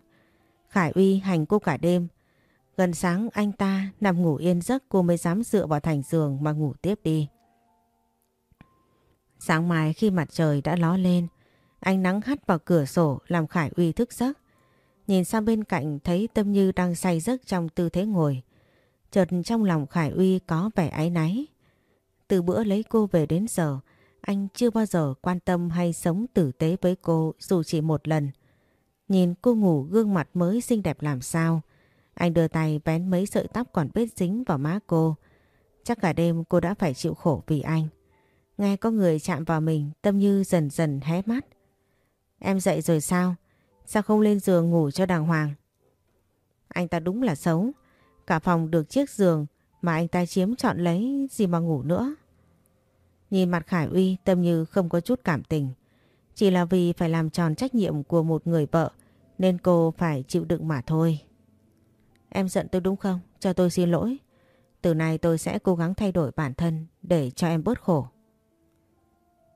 Khải Uy hành cô cả đêm. Gần sáng anh ta nằm ngủ yên giấc cô mới dám dựa vào thành giường mà ngủ tiếp đi. Sáng mai khi mặt trời đã ló lên, ánh nắng hắt vào cửa sổ làm Khải Uy thức giấc. Nhìn sang bên cạnh thấy Tâm Như đang say giấc trong tư thế ngồi. Chợt trong lòng Khải Uy có vẻ áy náy. Từ bữa lấy cô về đến giờ, anh chưa bao giờ quan tâm hay sống tử tế với cô dù chỉ một lần. Nhìn cô ngủ gương mặt mới xinh đẹp làm sao. Anh đưa tay bén mấy sợi tóc còn bết dính vào má cô. Chắc cả đêm cô đã phải chịu khổ vì anh. Nghe có người chạm vào mình, Tâm Như dần dần hé mắt. Em dậy rồi sao? Sao không lên giường ngủ cho đàng hoàng? Anh ta đúng là xấu. Cả phòng được chiếc giường mà anh ta chiếm chọn lấy gì mà ngủ nữa. Nhìn mặt Khải Uy Tâm Như không có chút cảm tình. Chỉ là vì phải làm tròn trách nhiệm của một người vợ nên cô phải chịu đựng mà thôi. Em giận tôi đúng không? Cho tôi xin lỗi. Từ nay tôi sẽ cố gắng thay đổi bản thân để cho em bớt khổ.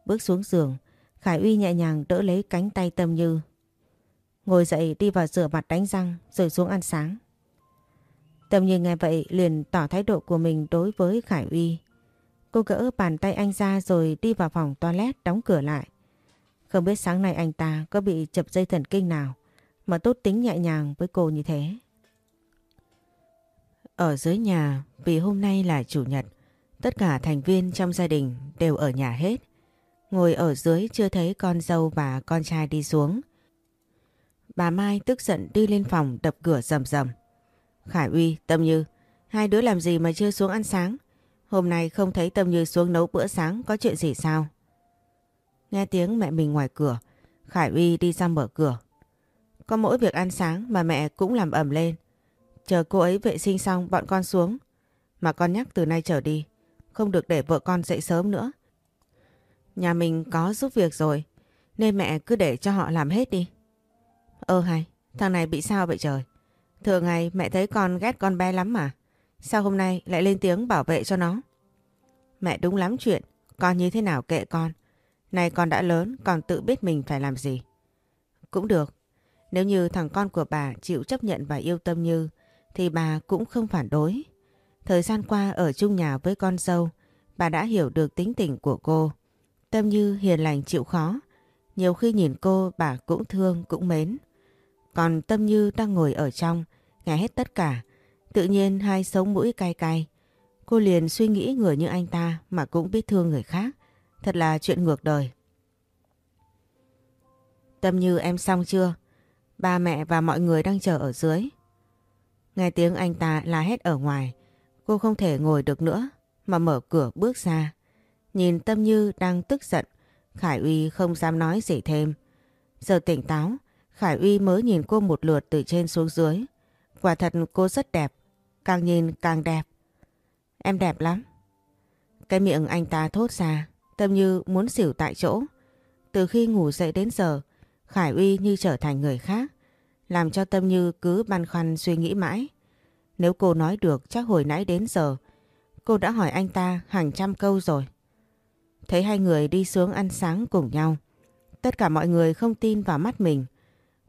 Bước xuống giường, Khải Uy nhẹ nhàng đỡ lấy cánh tay Tâm Như. Ngồi dậy đi vào rửa mặt đánh răng rồi xuống ăn sáng. Tâm Như nghe vậy liền tỏ thái độ của mình đối với Khải Uy. Cô gỡ bàn tay anh ra rồi đi vào phòng toilet đóng cửa lại. Không biết sáng nay anh ta có bị chập dây thần kinh nào mà tốt tính nhẹ nhàng với cô như thế. Ở dưới nhà, vì hôm nay là chủ nhật, tất cả thành viên trong gia đình đều ở nhà hết. Ngồi ở dưới chưa thấy con dâu và con trai đi xuống. Bà Mai tức giận đi lên phòng đập cửa rầm rầm. Khải Uy, Tâm Như, hai đứa làm gì mà chưa xuống ăn sáng? Hôm nay không thấy Tâm Như xuống nấu bữa sáng có chuyện gì sao? Nghe tiếng mẹ mình ngoài cửa, Khải Uy đi ra mở cửa. Có mỗi việc ăn sáng mà mẹ cũng làm ẩm lên. Chờ cô ấy vệ sinh xong bọn con xuống. Mà con nhắc từ nay trở đi, không được để vợ con dậy sớm nữa. Nhà mình có giúp việc rồi, nên mẹ cứ để cho họ làm hết đi. Ơ hay, thằng này bị sao vậy trời? Thường ngày mẹ thấy con ghét con bé lắm mà. Sao hôm nay lại lên tiếng bảo vệ cho nó? Mẹ đúng lắm chuyện, con như thế nào kệ con. Này con đã lớn, còn tự biết mình phải làm gì. Cũng được, nếu như thằng con của bà chịu chấp nhận và yêu Tâm Như, thì bà cũng không phản đối. Thời gian qua ở chung nhà với con dâu, bà đã hiểu được tính tình của cô. Tâm Như hiền lành chịu khó, nhiều khi nhìn cô bà cũng thương cũng mến. Còn Tâm Như đang ngồi ở trong, nghe hết tất cả. Tự nhiên hai sống mũi cay cay. Cô liền suy nghĩ người như anh ta mà cũng biết thương người khác. Thật là chuyện ngược đời. Tâm Như em xong chưa? Ba mẹ và mọi người đang chờ ở dưới. Nghe tiếng anh ta la hét ở ngoài. Cô không thể ngồi được nữa mà mở cửa bước ra. Nhìn Tâm Như đang tức giận. Khải Uy không dám nói gì thêm. Giờ tỉnh táo, Khải Uy mới nhìn cô một lượt từ trên xuống dưới. Quả thật cô rất đẹp, càng nhìn càng đẹp. Em đẹp lắm. Cái miệng anh ta thốt ra, tâm như muốn xỉu tại chỗ. Từ khi ngủ dậy đến giờ, Khải Uy như trở thành người khác, làm cho tâm như cứ băn khoăn suy nghĩ mãi. Nếu cô nói được chắc hồi nãy đến giờ, cô đã hỏi anh ta hàng trăm câu rồi. Thấy hai người đi xuống ăn sáng cùng nhau. Tất cả mọi người không tin vào mắt mình.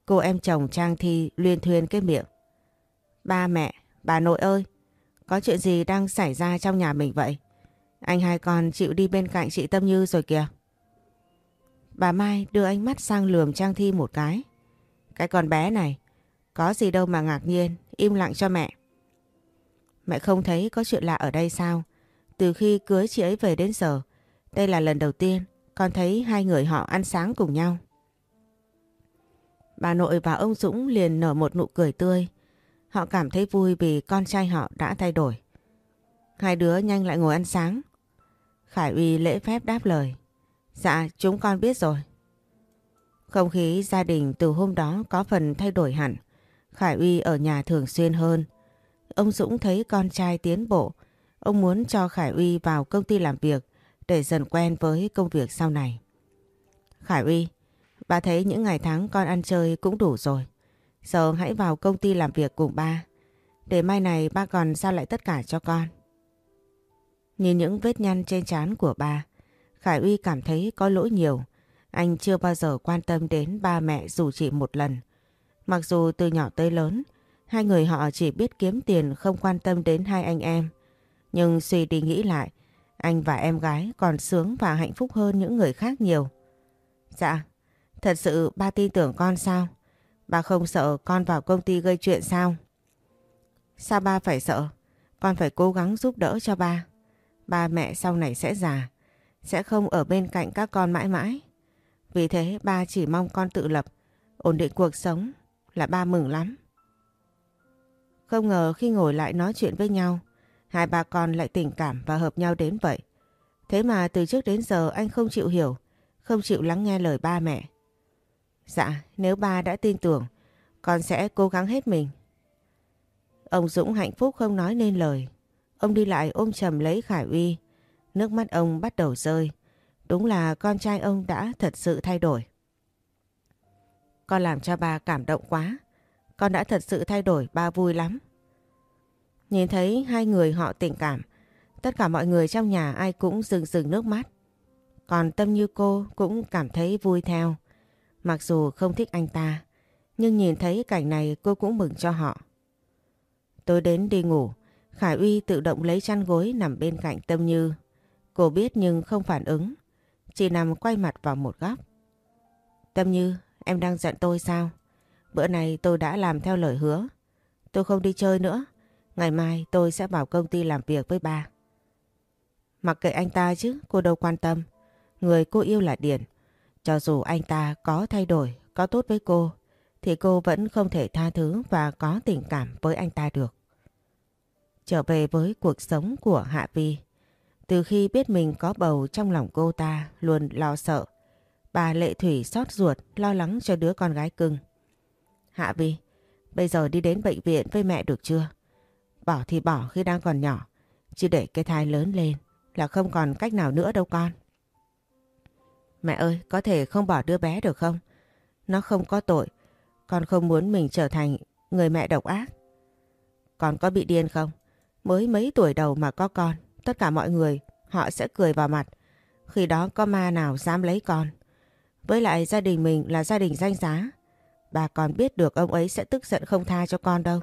Cô em chồng Trang Thi luyên thuyên cái miệng. Ba mẹ, bà nội ơi, có chuyện gì đang xảy ra trong nhà mình vậy? Anh hai con chịu đi bên cạnh chị Tâm Như rồi kìa. Bà Mai đưa ánh mắt sang lườm Trang Thi một cái. Cái con bé này, có gì đâu mà ngạc nhiên, im lặng cho mẹ. Mẹ không thấy có chuyện lạ ở đây sao? Từ khi cưới chị ấy về đến giờ, đây là lần đầu tiên con thấy hai người họ ăn sáng cùng nhau. Bà nội và ông Dũng liền nở một nụ cười tươi. Họ cảm thấy vui vì con trai họ đã thay đổi. Hai đứa nhanh lại ngồi ăn sáng. Khải Uy lễ phép đáp lời. Dạ, chúng con biết rồi. Không khí gia đình từ hôm đó có phần thay đổi hẳn. Khải Uy ở nhà thường xuyên hơn. Ông Dũng thấy con trai tiến bộ. Ông muốn cho Khải Uy vào công ty làm việc để dần quen với công việc sau này. Khải Uy, bà thấy những ngày tháng con ăn chơi cũng đủ rồi. Giờ hãy vào công ty làm việc cùng ba. Để mai này ba còn giao lại tất cả cho con. Nhìn những vết nhăn trên trán của ba, Khải Uy cảm thấy có lỗi nhiều. Anh chưa bao giờ quan tâm đến ba mẹ dù chỉ một lần. Mặc dù từ nhỏ tới lớn, hai người họ chỉ biết kiếm tiền không quan tâm đến hai anh em. Nhưng suy đi nghĩ lại, Anh và em gái còn sướng và hạnh phúc hơn những người khác nhiều. Dạ, thật sự ba tin tưởng con sao? Ba không sợ con vào công ty gây chuyện sao? Sao ba phải sợ? Con phải cố gắng giúp đỡ cho ba. Ba mẹ sau này sẽ già, sẽ không ở bên cạnh các con mãi mãi. Vì thế ba chỉ mong con tự lập, ổn định cuộc sống là ba mừng lắm. Không ngờ khi ngồi lại nói chuyện với nhau, hai ba con lại tình cảm và hợp nhau đến vậy. Thế mà từ trước đến giờ anh không chịu hiểu, không chịu lắng nghe lời ba mẹ. Dạ, nếu ba đã tin tưởng, con sẽ cố gắng hết mình. Ông Dũng hạnh phúc không nói nên lời. Ông đi lại ôm chầm lấy Khải Uy. Nước mắt ông bắt đầu rơi. Đúng là con trai ông đã thật sự thay đổi. Con làm cho bà cảm động quá. Con đã thật sự thay đổi, ba vui lắm. Nhìn thấy hai người họ tình cảm, tất cả mọi người trong nhà ai cũng rừng rừng nước mắt. Còn Tâm như cô cũng cảm thấy vui theo. Mặc dù không thích anh ta, nhưng nhìn thấy cảnh này cô cũng mừng cho họ. Tôi đến đi ngủ, Khải Uy tự động lấy chăn gối nằm bên cạnh Tâm Như. Cô biết nhưng không phản ứng, chỉ nằm quay mặt vào một góc. Tâm Như, em đang giận tôi sao? Bữa này tôi đã làm theo lời hứa. Tôi không đi chơi nữa. Ngày mai tôi sẽ vào công ty làm việc với ba. Mặc kệ anh ta chứ, cô đâu quan tâm. Người cô yêu là Điển. Cho dù anh ta có thay đổi, có tốt với cô, thì cô vẫn không thể tha thứ và có tình cảm với anh ta được. Trở về với cuộc sống của Hạ Vi. Từ khi biết mình có bầu trong lòng cô ta luôn lo sợ. Bà Lệ Thủy xót ruột lo lắng cho đứa con gái cưng. Hạ Vi, bây giờ đi đến bệnh viện với mẹ được chưa? Bỏ thì bỏ khi đang còn nhỏ. Chứ để cái thai lớn lên là không còn cách nào nữa đâu con. Mẹ ơi, có thể không bỏ đứa bé được không? Nó không có tội. Con không muốn mình trở thành người mẹ độc ác. Con có bị điên không? Mới mấy tuổi đầu mà có con, tất cả mọi người họ sẽ cười vào mặt. Khi đó có ma nào dám lấy con. Với lại gia đình mình là gia đình danh giá. Bà còn biết được ông ấy sẽ tức giận không tha cho con đâu.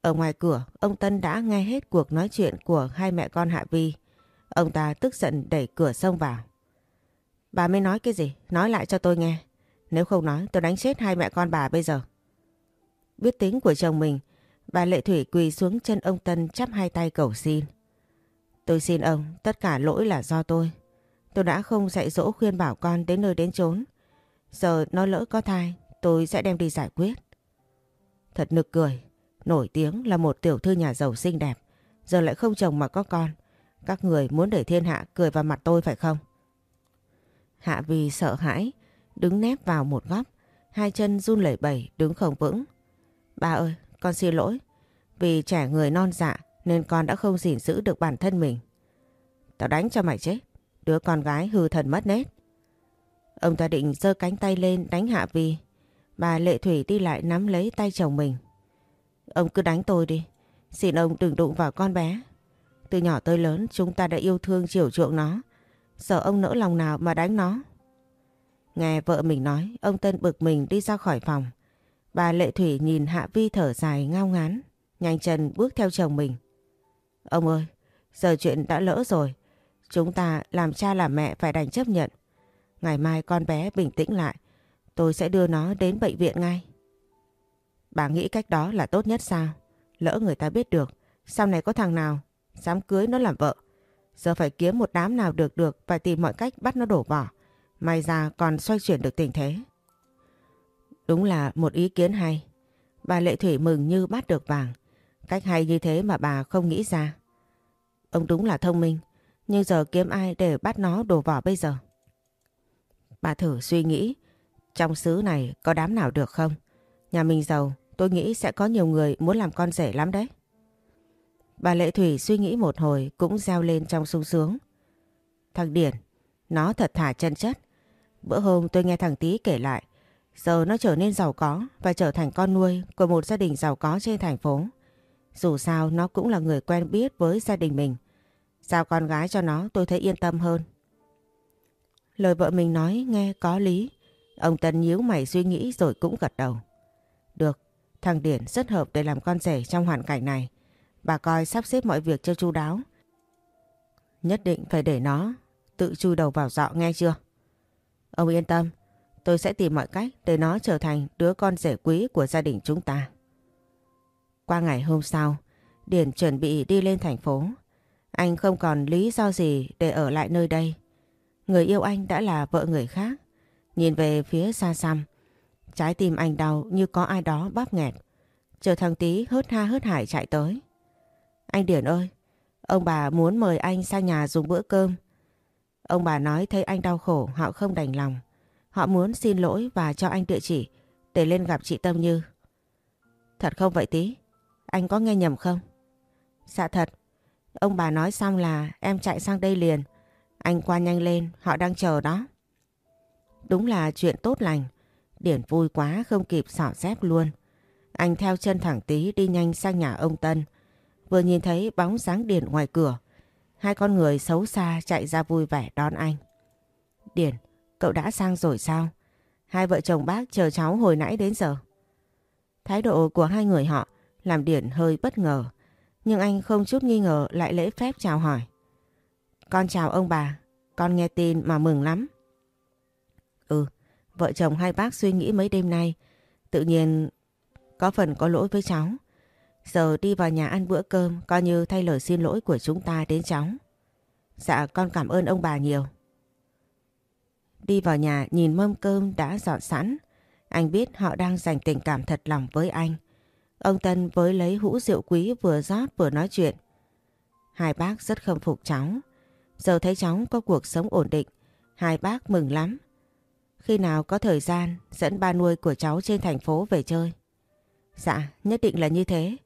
Ở ngoài cửa, ông Tân đã nghe hết cuộc nói chuyện của hai mẹ con Hạ Vi. Ông ta tức giận đẩy cửa xông vào. Bà mới nói cái gì? Nói lại cho tôi nghe. Nếu không nói tôi đánh chết hai mẹ con bà bây giờ. Biết tính của chồng mình, bà Lệ Thủy quỳ xuống chân ông Tân chắp hai tay cầu xin. Tôi xin ông, tất cả lỗi là do tôi. Tôi đã không dạy dỗ khuyên bảo con đến nơi đến chốn. Giờ nó lỡ có thai, tôi sẽ đem đi giải quyết. Thật nực cười, nổi tiếng là một tiểu thư nhà giàu xinh đẹp, giờ lại không chồng mà có con. Các người muốn để thiên hạ cười vào mặt tôi phải không? Hạ vì sợ hãi, đứng nép vào một góc, hai chân run lẩy bẩy đứng không vững. Ba ơi, con xin lỗi, vì trẻ người non dạ nên con đã không gìn giữ được bản thân mình. Tao đánh cho mày chết, đứa con gái hư thần mất nét. Ông ta định giơ cánh tay lên đánh Hạ Vi. Bà Lệ Thủy đi lại nắm lấy tay chồng mình. Ông cứ đánh tôi đi. Xin ông đừng đụng vào con bé. Từ nhỏ tới lớn chúng ta đã yêu thương chiều chuộng nó. Sợ ông nỡ lòng nào mà đánh nó. Nghe vợ mình nói, ông Tân bực mình đi ra khỏi phòng. Bà Lệ Thủy nhìn Hạ Vi thở dài ngao ngán, nhanh chân bước theo chồng mình. Ông ơi, giờ chuyện đã lỡ rồi. Chúng ta làm cha làm mẹ phải đành chấp nhận. Ngày mai con bé bình tĩnh lại, tôi sẽ đưa nó đến bệnh viện ngay. Bà nghĩ cách đó là tốt nhất sao? Lỡ người ta biết được, sau này có thằng nào dám cưới nó làm vợ. Giờ phải kiếm một đám nào được được và tìm mọi cách bắt nó đổ vỏ. May ra còn xoay chuyển được tình thế. Đúng là một ý kiến hay. Bà Lệ Thủy mừng như bắt được vàng. Cách hay như thế mà bà không nghĩ ra. Ông đúng là thông minh. Nhưng giờ kiếm ai để bắt nó đổ vỏ bây giờ? Bà thử suy nghĩ. Trong xứ này có đám nào được không? Nhà mình giàu, tôi nghĩ sẽ có nhiều người muốn làm con rể lắm đấy. Bà Lệ Thủy suy nghĩ một hồi cũng reo lên trong sung sướng. Thằng Điển, nó thật thả chân chất. Bữa hôm tôi nghe thằng Tý kể lại, giờ nó trở nên giàu có và trở thành con nuôi của một gia đình giàu có trên thành phố. Dù sao nó cũng là người quen biết với gia đình mình. Giao con gái cho nó tôi thấy yên tâm hơn. Lời vợ mình nói nghe có lý. Ông Tân nhíu mày suy nghĩ rồi cũng gật đầu. Được, thằng Điển rất hợp để làm con rể trong hoàn cảnh này. Bà coi sắp xếp mọi việc cho chu đáo. Nhất định phải để nó tự chui đầu vào dọ nghe chưa? Ông yên tâm, tôi sẽ tìm mọi cách để nó trở thành đứa con rể quý của gia đình chúng ta. Qua ngày hôm sau, Điển chuẩn bị đi lên thành phố. Anh không còn lý do gì để ở lại nơi đây. Người yêu anh đã là vợ người khác. Nhìn về phía xa xăm, trái tim anh đau như có ai đó bóp nghẹt. Chờ thằng tí hớt ha hớt hải chạy tới. Anh Điển ơi, ông bà muốn mời anh sang nhà dùng bữa cơm. Ông bà nói thấy anh đau khổ họ không đành lòng. Họ muốn xin lỗi và cho anh địa chỉ để lên gặp chị Tâm Như. Thật không vậy tí? Anh có nghe nhầm không? Dạ thật. Ông bà nói xong là em chạy sang đây liền. Anh qua nhanh lên, họ đang chờ đó. Đúng là chuyện tốt lành. Điển vui quá không kịp xỏ dép luôn. Anh theo chân thẳng tí đi nhanh sang nhà ông Tân. Vừa nhìn thấy bóng dáng Điển ngoài cửa. Hai con người xấu xa chạy ra vui vẻ đón anh. Điển, cậu đã sang rồi sao? Hai vợ chồng bác chờ cháu hồi nãy đến giờ. Thái độ của hai người họ làm Điển hơi bất ngờ. Nhưng anh không chút nghi ngờ lại lễ phép chào hỏi. Con chào ông bà, con nghe tin mà mừng lắm. Ừ, vợ chồng hai bác suy nghĩ mấy đêm nay, tự nhiên có phần có lỗi với cháu. Giờ đi vào nhà ăn bữa cơm coi như thay lời xin lỗi của chúng ta đến cháu. Dạ con cảm ơn ông bà nhiều. Đi vào nhà nhìn mâm cơm đã dọn sẵn. Anh biết họ đang dành tình cảm thật lòng với anh. Ông Tân với lấy hũ rượu quý vừa rót vừa nói chuyện. Hai bác rất khâm phục cháu. Giờ thấy cháu có cuộc sống ổn định, hai bác mừng lắm. Khi nào có thời gian dẫn ba nuôi của cháu trên thành phố về chơi. Dạ, nhất định là như thế.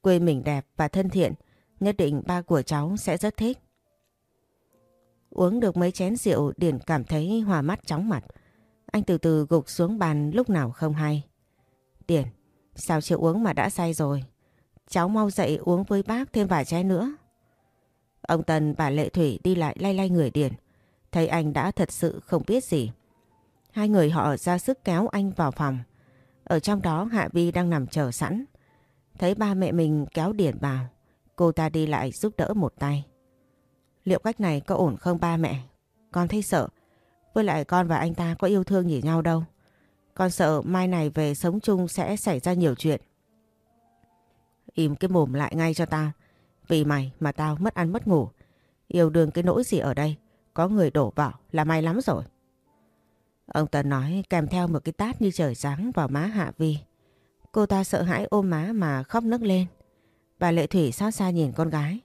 Quê mình đẹp và thân thiện, nhất định ba của cháu sẽ rất thích. Uống được mấy chén rượu Điển cảm thấy hòa mắt chóng mặt. Anh từ từ gục xuống bàn lúc nào không hay. Điển, sao chưa uống mà đã say rồi? Cháu mau dậy uống với bác thêm vài chai nữa. Ông Tân bà Lệ Thủy đi lại lay lay người Điển. Thấy anh đã thật sự không biết gì. Hai người họ ra sức kéo anh vào phòng. Ở trong đó Hạ Vi đang nằm chờ sẵn. Thấy ba mẹ mình kéo Điển vào. Cô ta đi lại giúp đỡ một tay. Liệu cách này có ổn không ba mẹ? Con thấy sợ. Với lại con và anh ta có yêu thương gì nhau đâu. Con sợ mai này về sống chung sẽ xảy ra nhiều chuyện. Im cái mồm lại ngay cho tao. Vì mày mà tao mất ăn mất ngủ. Yêu đương cái nỗi gì ở đây. Có người đổ vào là may lắm rồi. Ông Tần nói kèm theo một cái tát như trời sáng vào má Hạ Vi. Cô ta sợ hãi ôm má mà khóc nức lên. Bà Lệ Thủy xót xa nhìn con gái.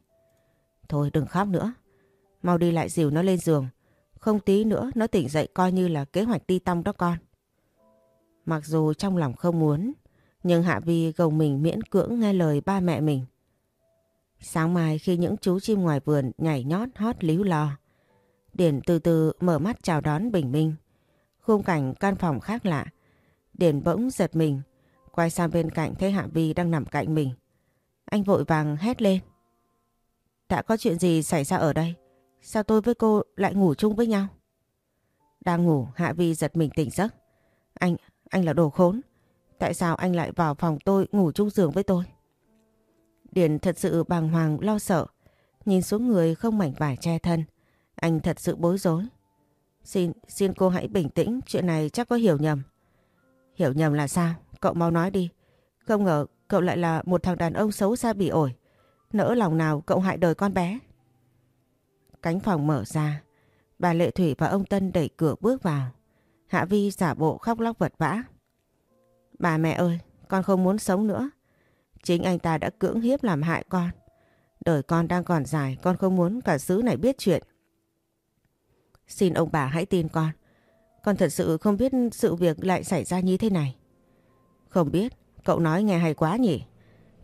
Thôi đừng khóc nữa. Mau đi lại dìu nó lên giường. Không tí nữa nó tỉnh dậy coi như là kế hoạch đi tong đó con. Mặc dù trong lòng không muốn, nhưng Hạ Vi gồng mình miễn cưỡng nghe lời ba mẹ mình. Sáng mai khi những chú chim ngoài vườn nhảy nhót hót líu lo, Điển từ từ mở mắt chào đón Bình Minh. Khung cảnh căn phòng khác lạ. Điển bỗng giật mình, quay sang bên cạnh thấy Hạ Vi đang nằm cạnh mình. Anh vội vàng hét lên. Đã có chuyện gì xảy ra ở đây? Sao tôi với cô lại ngủ chung với nhau? Đang ngủ, Hạ Vi giật mình tỉnh giấc. Anh, anh là đồ khốn. Tại sao anh lại vào phòng tôi ngủ chung giường với tôi? Điền thật sự bàng hoàng lo sợ. Nhìn xuống người không mảnh vải che thân. Anh thật sự bối rối. Xin, xin cô hãy bình tĩnh, chuyện này chắc có hiểu nhầm. Hiểu nhầm là sao? Cậu mau nói đi. Không ngờ cậu lại là một thằng đàn ông xấu xa bị ổi. Nỡ lòng nào cậu hại đời con bé. Cánh phòng mở ra. Bà Lệ Thủy và ông Tân đẩy cửa bước vào. Hạ Vi giả bộ khóc lóc vật vã. Bà mẹ ơi, con không muốn sống nữa. Chính anh ta đã cưỡng hiếp làm hại con. Đời con đang còn dài, con không muốn cả xứ này biết chuyện. Xin ông bà hãy tin con. Con thật sự không biết sự việc lại xảy ra như thế này. Không biết, cậu nói nghe hay quá nhỉ.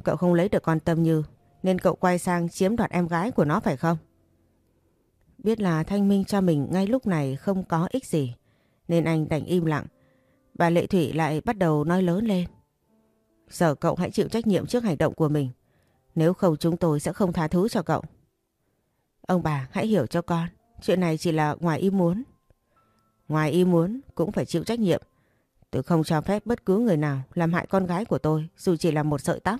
Cậu không lấy được con Tâm Như, nên cậu quay sang chiếm đoạt em gái của nó phải không? Biết là thanh minh cho mình ngay lúc này không có ích gì, nên anh đành im lặng. Bà Lệ Thủy lại bắt đầu nói lớn lên. Giờ cậu hãy chịu trách nhiệm trước hành động của mình. Nếu không chúng tôi sẽ không tha thứ cho cậu. Ông bà, hãy hiểu cho con. Chuyện này chỉ là ngoài ý muốn. Ngoài ý muốn cũng phải chịu trách nhiệm. Tôi không cho phép bất cứ người nào làm hại con gái của tôi, dù chỉ là một sợi tóc.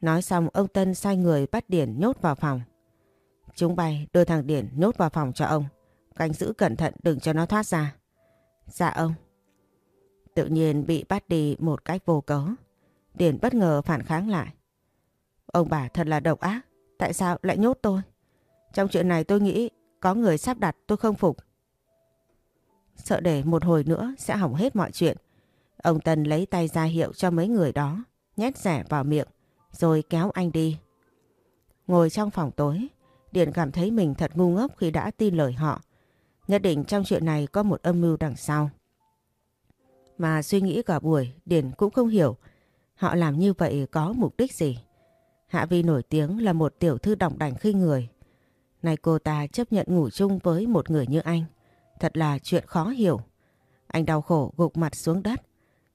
Nói xong, ông Tân sai người bắt Điển nhốt vào phòng. Chúng bay đưa thằng Điển nhốt vào phòng cho ông. Canh giữ cẩn thận đừng cho nó thoát ra. Dạ ông. Tự nhiên bị bắt đi một cách vô cớ. Điền bất ngờ phản kháng lại. Ông bà thật là độc ác. Tại sao lại nhốt tôi? Trong chuyện này tôi nghĩ có người sắp đặt tôi không phục. Sợ để một hồi nữa sẽ hỏng hết mọi chuyện. Ông Tân lấy tay ra hiệu cho mấy người đó, nhét rẻ vào miệng, rồi kéo anh đi. Ngồi trong phòng tối, Điền cảm thấy mình thật ngu ngốc khi đã tin lời họ. Nhất định trong chuyện này có một âm mưu đằng sau. Mà suy nghĩ cả buổi, Điền cũng không hiểu họ làm như vậy có mục đích gì. Hạ Vi nổi tiếng là một tiểu thư đỏng đảnh khi người. Này cô ta chấp nhận ngủ chung với một người như anh. Thật là chuyện khó hiểu. Anh đau khổ gục mặt xuống đất.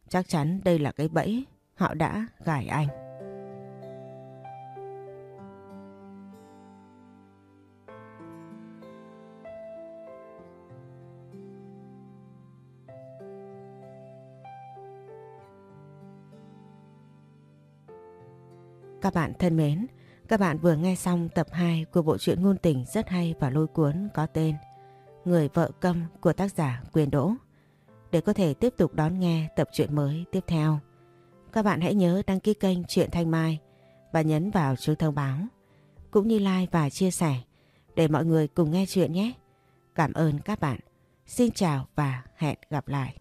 Chắc chắn đây là cái bẫy họ đã gài anh. Các bạn thân mến, các bạn vừa nghe xong tập 2 của bộ truyện ngôn tình rất hay và lôi cuốn có tên Người vợ câm của tác giả Quyền Đỗ. Để có thể tiếp tục đón nghe tập truyện mới tiếp theo, các bạn hãy nhớ đăng ký kênh Truyện Thanh Mai và nhấn vào chuông thông báo, cũng như like và chia sẻ để mọi người cùng nghe chuyện nhé. Cảm ơn các bạn. Xin chào và hẹn gặp lại.